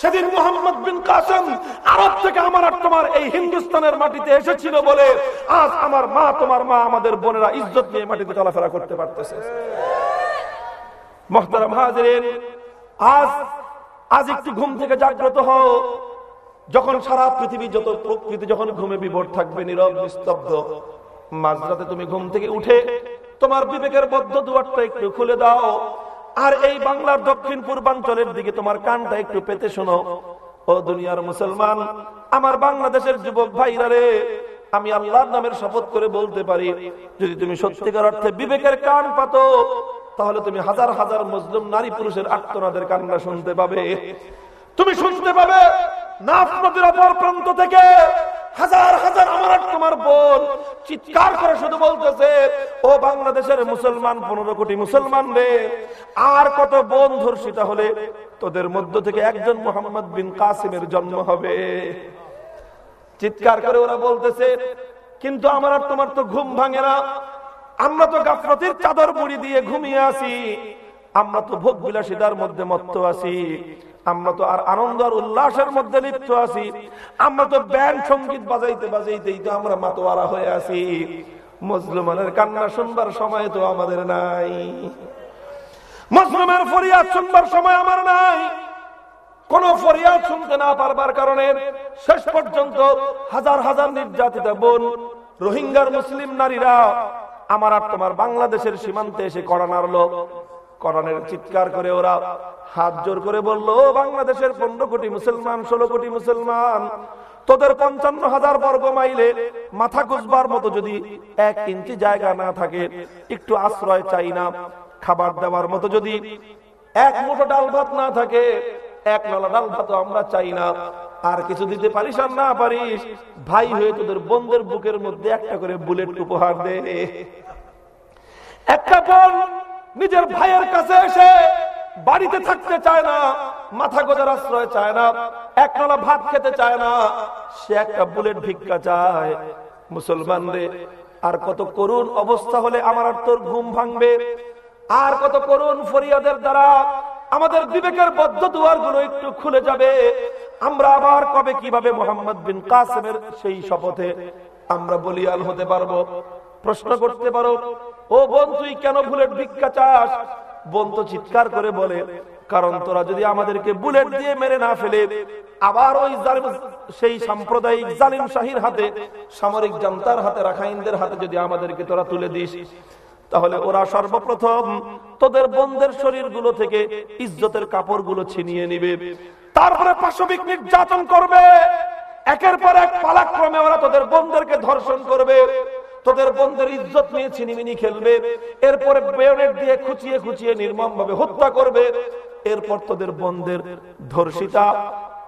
সেদিন মোহাম্মদ বিন কাসেম আরব থেকে আমার আর তোমার এই হিন্দুস্তানের মাটিতে এসেছিল বলে আজ আমার মা, তোমার মা, আমাদের বোনেরা ইজ্জত নিয়ে মাটিতে চলাফেরা করতে পারতেছে। মোহতারাম হাজরিন, আজ আজ একটু ঘুম থেকে জাগ্রত হও। যখন সারা পৃথিবী যত প্রকৃতি যখন ঘুমে বিভোর থাকবে, নীরব, নিস্তব্ধ, মাঝরাতে তুমি ঘুম থেকে উঠে তোমার বিবেকের বদ্ধ দুয়ারটা একটু খুলে দাও। আর এই বাংলার দক্ষিণ পূর্বাঞ্চলের দিকে তোমার কানটা একটু পেতে শোনো। ও দুনিয়ার মুসলমান, আমার বাংলাদেশের যুবক ভাইরা রে, আমি আল্লাহর নামের শপথ করে বলতে পারি, যদি তুমি সত্যিকার অর্থে বিবেকের কান পাতো, তাহলে তুমি হাজার হাজার মুসলিম নারী পুরুষের আত্মনাদের কান্না শুনতে পাবে। তুমি শুনতে পাবে নাফ নদীর অপর প্রান্ত থেকে হাজার হাজার আমার তোমার বোন চিৎকার করে শুধু বলতেছে, ও বাংলাদেশের মুসলমান, পনেরো কোটি মুসলমান রে, আর কত বোন ধর্ষিত হলে তোদের মধ্য থেকে একজন মোহাম্মদ বিন কাসিমের জন্ম হবে? চিৎকার করে ওরা বলতেছে, কিন্তু আমার আর তোমার তো ঘুম ভাঙে না। আমরা তো গাফরতির চাদর মুড়ি দিয়ে ঘুমিয়ে আছি। আমরা তো ভোগ বিলাসিতার মধ্যে মত্ত আছি। আমরা তো আর আনন্দ আর উল্লাসের মধ্যে লিপ্ত আছি। আমরা তো ব্যান্ড সংগীত বাজাইতে বাজাইতেই তো আমরা মাতোয়ারা হয়ে আছি। মুসলমানের কান্না শুনবার সময় তো আমাদের নাই। মুসলমানের ফরিয়াদ শুনবার সময় আমার নাই। কোন ফরিয়াদ শুনতে না পারবার কারণে শেষ পর্যন্ত হাজার হাজার নির্যাতিত বোন, রোহিঙ্গার মুসলিম নারীরা আমার আর তোমার বাংলাদেশের সীমান্তে এসে কড়া নাড়লো। করণের চিৎকার করে ওরা হাত জোর করে বলল বাংলাদেশের পনেরো কোটি মুসলমান, ষোলো কোটি মুসলমান, তোদের পঞ্চান্ন হাজার বর্গ মাইলে মাথা গুজবার মতো যদি এক ইঞ্চি জায়গা না থাকে, একটু আশ্রয় চাই না, খাবার দেওয়ার মতো যদি এক মুঠো ডাল ভাত না থাকে, এক নলা ডাল ভাত আমরা চাই না, আর কিছু দিতে পারিস আর না পারিস, ভাই হয়ে তোদের বন্ধের বুকের মধ্যে একটা করে বুলেট উপহার দে। একটা বোন নিজের ভাইয়ের কাছে এসে বাড়িতে থাকতে চায় না, মাথা গোজার আশ্রয় চায় না এক নলা ভাত খেতে চায় না, সে একটা বুলেট ভিক্ষা চায়। মুসলমান রে, আর কত করুণ অবস্থা হলে আমার আর তোর ঘুম ভাঙবে? আর কত করুণ ফরিয়াদের দ্বারা আমাদের বিবেকের বদ্ধ দুয়ারগুলো একটু খুলে যাবে? আমরা আবার কবে কীভাবে মোহাম্মদ বিন কাসেমের সেই শপথে আমরা বলিয়াল হতে পারব? প্রশ্ন করতে পারো ও বোন, তুই কেন বুলেট ভিক্ষা চাস? বোন তো চিৎকার করে বলে, কারণ তোরা যদি আমাদেরকে বুলেট দিয়ে মেরে না ফেলে, আবার ওই সেই সাম্প্রদায়িক জালিম শাহির হাতে, সামরিক জান্তার হাতে, রাখাইনদের হাতে যদি আমাদেরকে তোরা তুলে দিস, তাহলে ওরা সর্বপ্রথম তোদের বন্ধের শরীরগুলো থেকে ইজ্জতের কাপড়গুলো ছিনিয়ে নিবে। তারপরে পাশবিক নির্যাতন করবে। একের পর এক পালাক্রমে ওরা তোদের বন্ধেরকে ধর্ষণ করবে। তোদের বন্ধের ইজ্জত নিয়ে ছিনিমিনি খেলবে, এরপরে বেয়নেট দিয়ে খুচিয়ে খুচিয়ে নির্মম ভাবে হত্যা করবে, এরপর তোদের বন্ধের ধর্ষিতা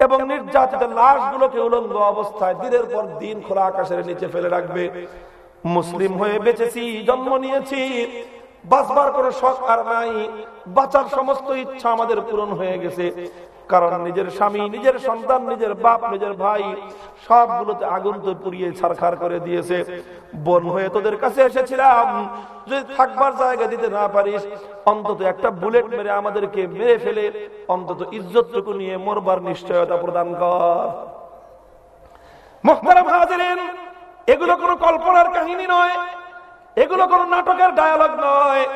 এবং নির্যাতিত লাশগুলোকে উলঙ্গ অবস্থায় দিনের পর দিন খোলা আকাশের নিচে ফেলে রাখবে। মুসলিম হয়ে বেঁচেছি, জন্ম নিয়েছি, বাঁচবার কোন শখ আর নাই, বাঁচার সমস্ত ইচ্ছা আমাদের পূরণ হয়ে গেছে। কারণ নিজের স্বামী, নিজের সন্তান, নিজের বাপ, নিজের ভাই সবগুলোতে আগুন তো পুড়িয়ে ছারখার করে দিয়েছে। বন হয়ে তোদের কাছে এসেছিলাম। যদি থাকবার জায়গা দিতে না পারিস, অন্তত একটা বুলেট মেরে আমাদেরকে মেরে ফেলে, অন্তত ইজ্জতটুকু নিয়ে মরবার নিশ্চয়তা প্রদান কর। এগুলো কোনো কল্পনার কাহিনী নয়। এগুলো কোনো নাটকের ডায়ালগ নয়।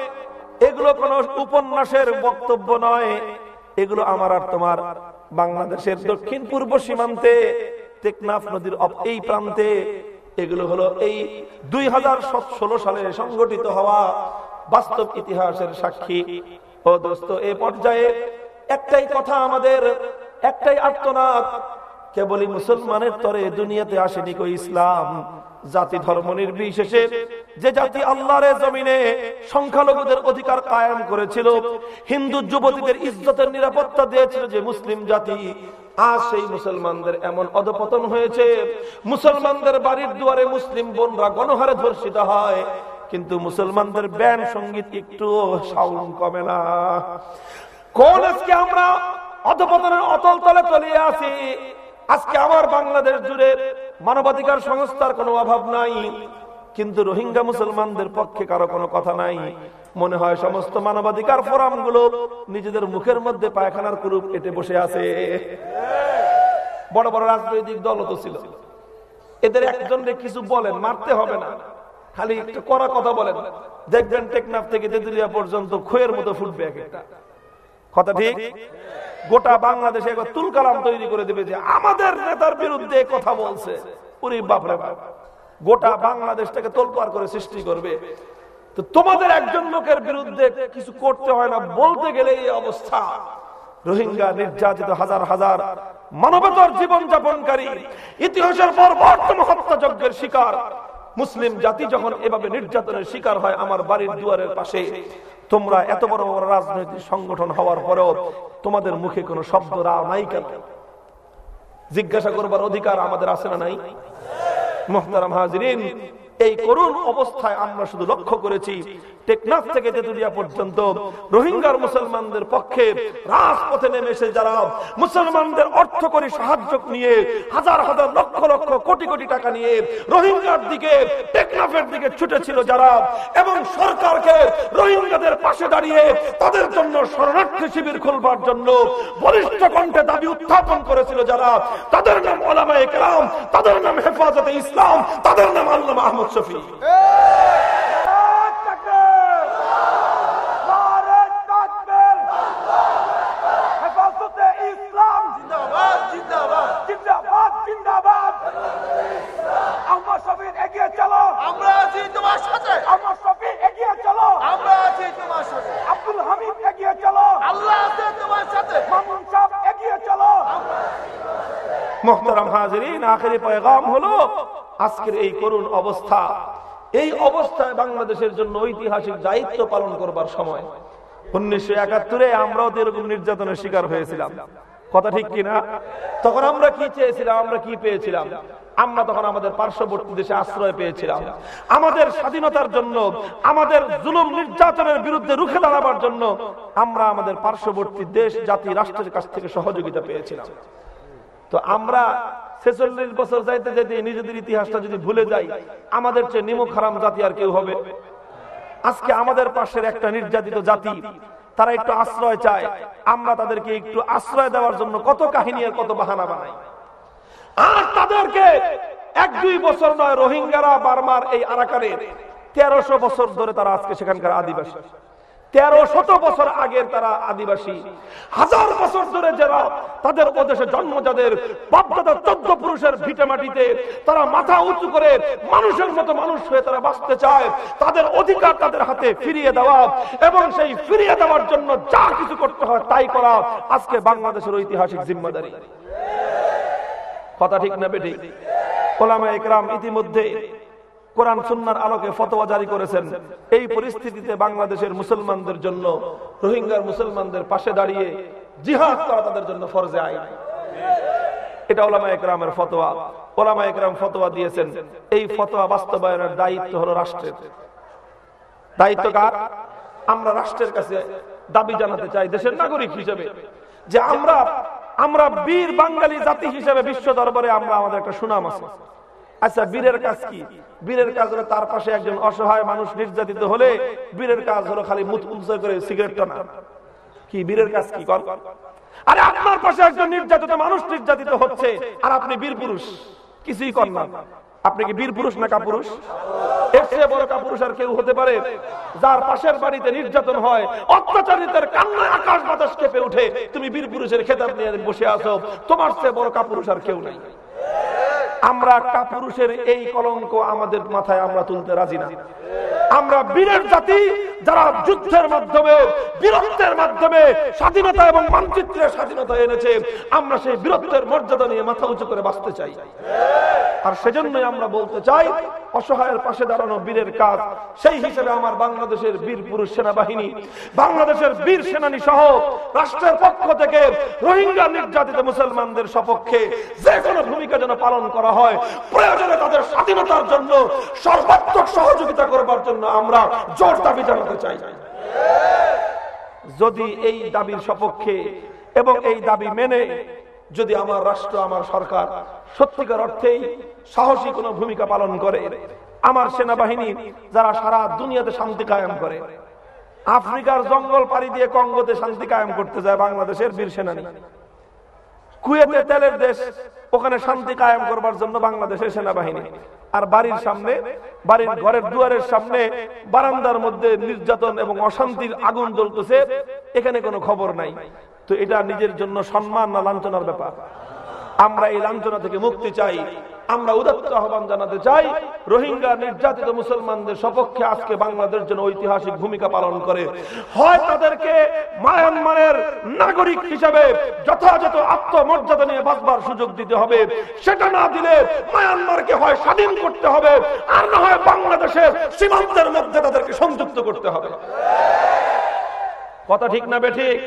এগুলো কোনো উপন্যাসের বক্তব্য নয়। এগুলো আমার আর তোমার বাংলাদেশের দক্ষিণ পূর্ব সীমান্তে, টেকনাফ নদীর এই প্রান্তে, এগুলো হলো এই দুই হাজার ষোলো সালে সংগঠিত হওয়া বাস্তব ইতিহাসের সাক্ষী। ও দোস্ত, এ পর্যায়ে একটাই কথা আমাদের, একটাই আত্মনাথ কেবলই মুসলমানের তরে দুনিয়াতে আসেনি কই ইসলাম। জাতি ধর্ম নির্বিশেষে যে জাতি আল্লাহরে জমিনে সংখ্যালঘুদের অধিকার কায়েম করেছিল, হিন্দু যুবতীদের ইজ্জতের নিরাপত্তা দিয়েছিল যে মুসলিম জাতি আজ সেই মুসলমানদের এমন অধপতন হয়েছে, মুসলমানদের বাড়ির দুয়ারে মুসলিম বোনরা গণহারে ধর্ষিত হয়, কিন্তু মুসলমানদের ব্যান্ড সংগীত একটু সাউন্ড কমে না। কোন আজকে আমরা অধপতনের অতল তলে চলিয়ে আছি? আজকে আমার বাংলাদেশ জুড়ে মানবাধিকার সংস্থার কোনো অভাব নাই, কিন্তু রোহিঙ্গা মুসলমানদের পক্ষে কারও কোনো কথা নাই। মনে হয় সমস্ত মানবাধিকার ফোরামগুলো নিজেদের মুখের মধ্যে পায়খানার কুরুপ এটে বসে আছে। বড় বড় রাজনৈতিক দল তো ছিল। এদের একজনকে কিছু বলেন, মারতে হবে না। খালি একটু করা কথা বলেন। দেখবেন টেকনাফ থেকে তেতুলিয়া পর্যন্ত খোয়ের মতো ফুটবে এক একটা। কথা ঠিক? গোটা বাংলাদেশে একবার তুলকালাম তৈরি করে দেবে যে আমাদের নেতার বিরুদ্ধে কথা বলছে। পুরি বাপরে বাপ। গোটা বাংলাদেশটাকে তোলপার করে সৃষ্টি করবে। তো তোমাদের একজন লোকের বিরুদ্ধে কিছু করতে হয় না, বলতে গেলে এই অবস্থা। রোহিঙ্গা নির্যাতিত হাজার হাজার মানবতার জীবন যাপনকারী ইতিহাসের পর বর্তম হত্যাযজ্ঞের শিকার। মুসলিম জাতি যখন এভাবে নির্যাতনের শিকার হয় আমার বাড়ির দুয়ারের পাশে, তোমরা এত বড় বড় রাজনৈতিক সংগঠন হওয়ার পরেও তোমাদের মুখে কোনো শব্দ রা নাই কেন? জিজ্ঞাসা করবার অধিকার আমাদের আছে না নাই? মোহতারাম হাজরিন, এই করুণ অবস্থায় আমরা শুধু লক্ষ্য করেছি টেকনাফ থেকে তেতুলিয়া পর্যন্ত রোহিঙ্গার মুসলমানদের পক্ষে রাজপথে নেমে এসে যারা মুসলমানদের অর্থ করে সাহায্য নিয়ে হাজার হাজার লক্ষ লক্ষ কোটি কোটি টাকা নিয়ে রোহিঙ্গার দিকে, টেকনাফের দিকে ছুটেছিল যারা এবং সরকারকে রোহিঙ্গাদের পাশে দাঁড়িয়ে তাদের জন্য শরণার্থী শিবির খুলবার জন্য বলিষ্ঠ কণ্ঠে দাবি উত্থাপন করেছিল যারা। তাদের নাম ওলামা একরাম তাদের নাম হেফাজতে ইসলাম, তাদের নাম আল্লাহ মাহমুদ শফি এগিয়ে চলো আমরা আছি তোমার সাথে আমার শফি এগিয়ে চলো আমরা আছি তোমার সাথে আব্দুল হামিদ এগিয়ে চলো আল্লাহ আছে এই অবস্থায় বাংলাদেশের জন্য ঐতিহাসিক দায়িত্ব পালন করবার সময়। উনিশশো একাত্তরে আমরাও নির্যাতনের শিকার হয়েছিলাম। কথা ঠিক কিনা? তখন আমরা কি চেয়েছিলাম, আমরা কি পেয়েছিলাম? আমরা তখন আমাদের পার্শ্ববর্তী দেশে আশ্রয় পেয়েছিলাম। আমাদের স্বাধীনতার জন্য, আমাদের জুলুম নির্যাতনের বিরুদ্ধে রুখে দাঁড়াবার জন্য আমরা আমাদের পার্শ্ববর্তী দেশ, জাতি, রাষ্ট্রের কাছ থেকে সহযোগিতা পেয়েছিলাম। তো আমরা ছেচল্লিশ বছর যাইতে যেতে নিজেদের ইতিহাসটা যদি ভুলে যাই, আমাদের চেয়ে নিমুখ হারাম জাতি আর কেউ হবে। আজকে আমাদের পাশের একটা নির্যাতিত জাতি, তারা একটু আশ্রয় চায়। আমরা তাদেরকে একটু আশ্রয় দেওয়ার জন্য কত কাহিনী আর কত বাহানা বানাই। আর তাদেরকে এক দুই বছর নয়, রোহিঙ্গারা বার্মার এই আরাকানের তেরোশো বছর ধরে তারা আজকে সেখানকার আদিবাসী। তেরো শত বছর আগের তারা আদিবাসী। হাজার বছর ধরে যারা তাদের ওদেশে জন্ম, যাদের চোদ্দ পুরুষের ভিটে মাটিতে তারা মাথা উঁচু করে মানুষের মতো মানুষ হয়ে তারা বাঁচতে চায়, তাদের অধিকার তাদের হাতে ফিরিয়ে দেওয়া এবং সেই ফিরিয়ে দেওয়ার জন্য যা কিছু করতে হয় তাই করা আজকে বাংলাদেশের ঐতিহাসিক জিম্মাদারি। কথা ঠিক না বেটি ওলামা একরাম ইতিমধ্যে কোরআন সুন্নার আলোকে ফতোয়া জারি করেছেন। এই পরিস্থিতিতে বাংলাদেশের মুসলমানদের জন্য, রোহিঙ্গার মুসলমানদের পাশে দাঁড়িয়ে জিহাদ করা তাদের জন্য ফরজে আইন। এটা ওলামা একরামের ফতোয়া। ওলামা একরাম ফতোয়া দিয়েছেন। এই ফতোয়া বাস্তবায়নের দায়িত্ব হলো রাষ্ট্রের। দায়িত্ব কার? আমরা রাষ্ট্রের কাছে দাবি জানাতে চাই, দেশের নাগরিক হিসেবে। যে আমরা আমরা বীর বাঙালি জাতি হিসেবে বিশ্ব দরবারে আমরা আমাদের একটা সুনাম আছে। আচ্ছা বীরের কাজ কি? বীরের কাজ হলো তার পাশে একজন অসহায় মানুষ নির্যাতিত হলে বীরের কাজ হলো খালি মুখ করে সিগারেট টানা কি, বীরের কাজ কি, কর? আরে, আপনার পাশে একজন নির্যাতিত মানুষ নির্যাতিত হচ্ছে আর আপনি বীর পুরুষ। কিছুই কর না। আপনি কি বীর পুরুষ না কাপুরুষ? এর চেয়ে বড় কাপুরুষ আর কেউ হতে পারে? যার পাশের বাড়িতে নির্যাতন হয়, অত্যাচারিতের কান্নায় আকাশ বাতাস কেঁপে উঠে তুমি বীর পুরুষের খেতাব নিয়ে বসে আছো, তোমার চেয়ে বড় কাপুরুষ আর কেউ নাই। আমরা কাপুরুষের এই কলঙ্ক আমাদের মাথায় আমরা তুলতে রাজি না। আমরা বীরের জাতি যারা যুদ্ধের মাধ্যমে, বীরত্বের মাধ্যমে স্বাধীনতা এবং মানচিত্রের স্বাধীনতা এনেছে, আমরা সেই বীরত্বের মর্যাদা নিয়ে মাথা উঁচু করে বাঁচতে চাই। আর সেজন্যই আমরা বলতে চাই, অসহায়ের পাশে দাঁড়ানো বীরের কাজ, সেই হিসেবে আমার বাংলাদেশের বীর পুরুষ সেনাবাহিনী, বাংলাদেশের বীর সেনানী সহ রাষ্ট্রের পক্ষ থেকে রোহিঙ্গা নির্যাতিত মুসলমানদের সপক্ষে যে কোনো ভূমিকা যেন পালন করা হয়, প্রয়োজনে তাদের স্বাধীনতার জন্য সর্বাত্মক সহযোগিতা করবার জন্য আমরা জোর দাবি জানাতে চাই। যদি এই দাবির সপক্ষে এবং এই দাবি মেনে যদি আমার রাষ্ট্র, আমার সরকার সত্যিকার অর্থেই সাহসী কোনো ভূমিকা পালন করে, আমার সেনাবাহিনী যারা সারা দুনিয়াতে শান্তি কায়েম করে, আফ্রিকার জঙ্গল পাড়ি দিয়ে কঙ্গোতে শান্তি কায়েম করতে যায় বাংলাদেশের বীর সেনানী। কুয়েতে তেলের দেশ, ওখানে শান্তি কায়েম করবার জন্য বাংলাদেশের সেনাবাহিনী। আর বাড়ির সামনে, বাড়ির ঘরের দুয়ারের সামনে, বারান্দার মধ্যে নির্যাতন এবং অশান্তির আগুন জ্বলতেছে, এখানে কোনো খবর নাই। তো এটা নিজের জন্য সম্মান না লাঞ্ছনার ব্যাপার। আমরা এই লাঞ্ছনা থেকে মুক্তি চাই। আমরা উদাত্ত আহ্বান জানাতে চাই, রোহিঙ্গা নির্যাতিত মুসলমানদের সপক্ষে আজকে বাংলাদেশ যেন ঐতিহাসিক ভূমিকা পালন করে। হয় তাদেরকে মায়ানমারের নাগরিক হিসেবে যথাযথ আত্মমর্যাদা নিয়ে বাঁচবার সুযোগ দিতে হবে। সেটা না দিলে মায়ানমারকে হয় স্বাধীন করতে হবে, আর না হয় বাংলাদেশের সীমান্তের মধ্যে তাদেরকে সংযুক্ত করতে হবে। কথা ঠিক না বেঠিক?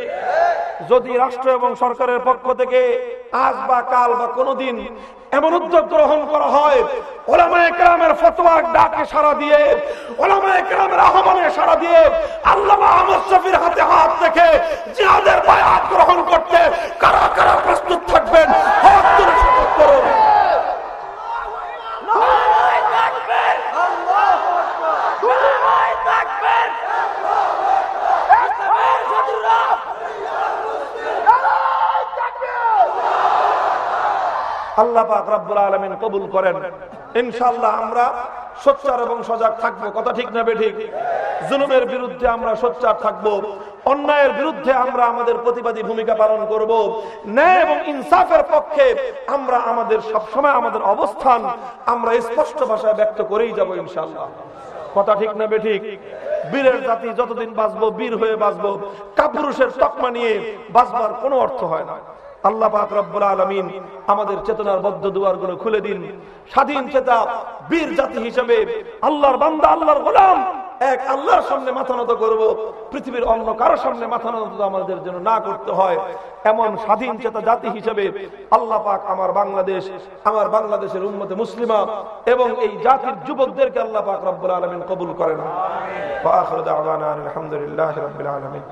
যদি রাষ্ট্র এবং সরকারের পক্ষ থেকে আজ বা কাল বা কোনোদিন এমন উদ্যোগ গ্রহণ করা হয়, ওলামায়ে কেরামের ফতোয়ার ডাকে সারা দিয়ে, ওলামায়ে কেরামের আহ্বানে সারা দিয়ে আল্লামা আহমদ শফির হাতে হাত রেখে জিহাদের বায়াত গ্রহণ করতে কারা কারা প্রস্তুত থাকবেন? রব্বুল কবুল করেন। আমরা সোচ্চার এবং সজাগ থাকব। কথা ঠিক না বেঠিক? জুলুমের বিরুদ্ধে আমরা সোচ্চার অন্যায়ের বিরুদ্ধে আমরা আমাদের প্রতিবাদী ভূমিকা পালন করব। ন্যায় এবং ইনসাফের পক্ষে আমরা আমাদের সব সময় আমাদের অবস্থান আমরা স্পষ্ট ভাষায় ব্যক্ত করেই যাব ইনশাআল্লাহ। কথা ঠিক না বেঠিক? বীরের জাতি যতদিন বাঁচবো, বীর হয়ে বাঁচবো, কাপুরুষের তকমা নিয়ে বাঁচবার কোনো অর্থ হয় না। আল্লাহ পাক রব্বুল আলামিন আমাদের চেতনার বদ্ধ দুয়ারগুলো খুলে দিন। স্বাধীন চেতা বীর জাতি হিসেবে আল্লাহর বান্দা, আল্লাহর গোলাম, এক আল্লাহর সামনে মাথা নত করব। পৃথিবীর অন্য কারও সামনে মাথা নত আমাদের জন্য না করতে হয়। এমন স্বাধীন চেতা জাতি হিসেবে আল্লাহ পাক আমার বাংলাদেশ, আমার বাংলাদেশের উন্মতে মুসলিমা এবং এই জাতির যুবকদেরকে আল্লাহ পাক রব্বুল আলমিন কবুল করেন। আলহামদুলিল্লাহ রবিল আলমিন।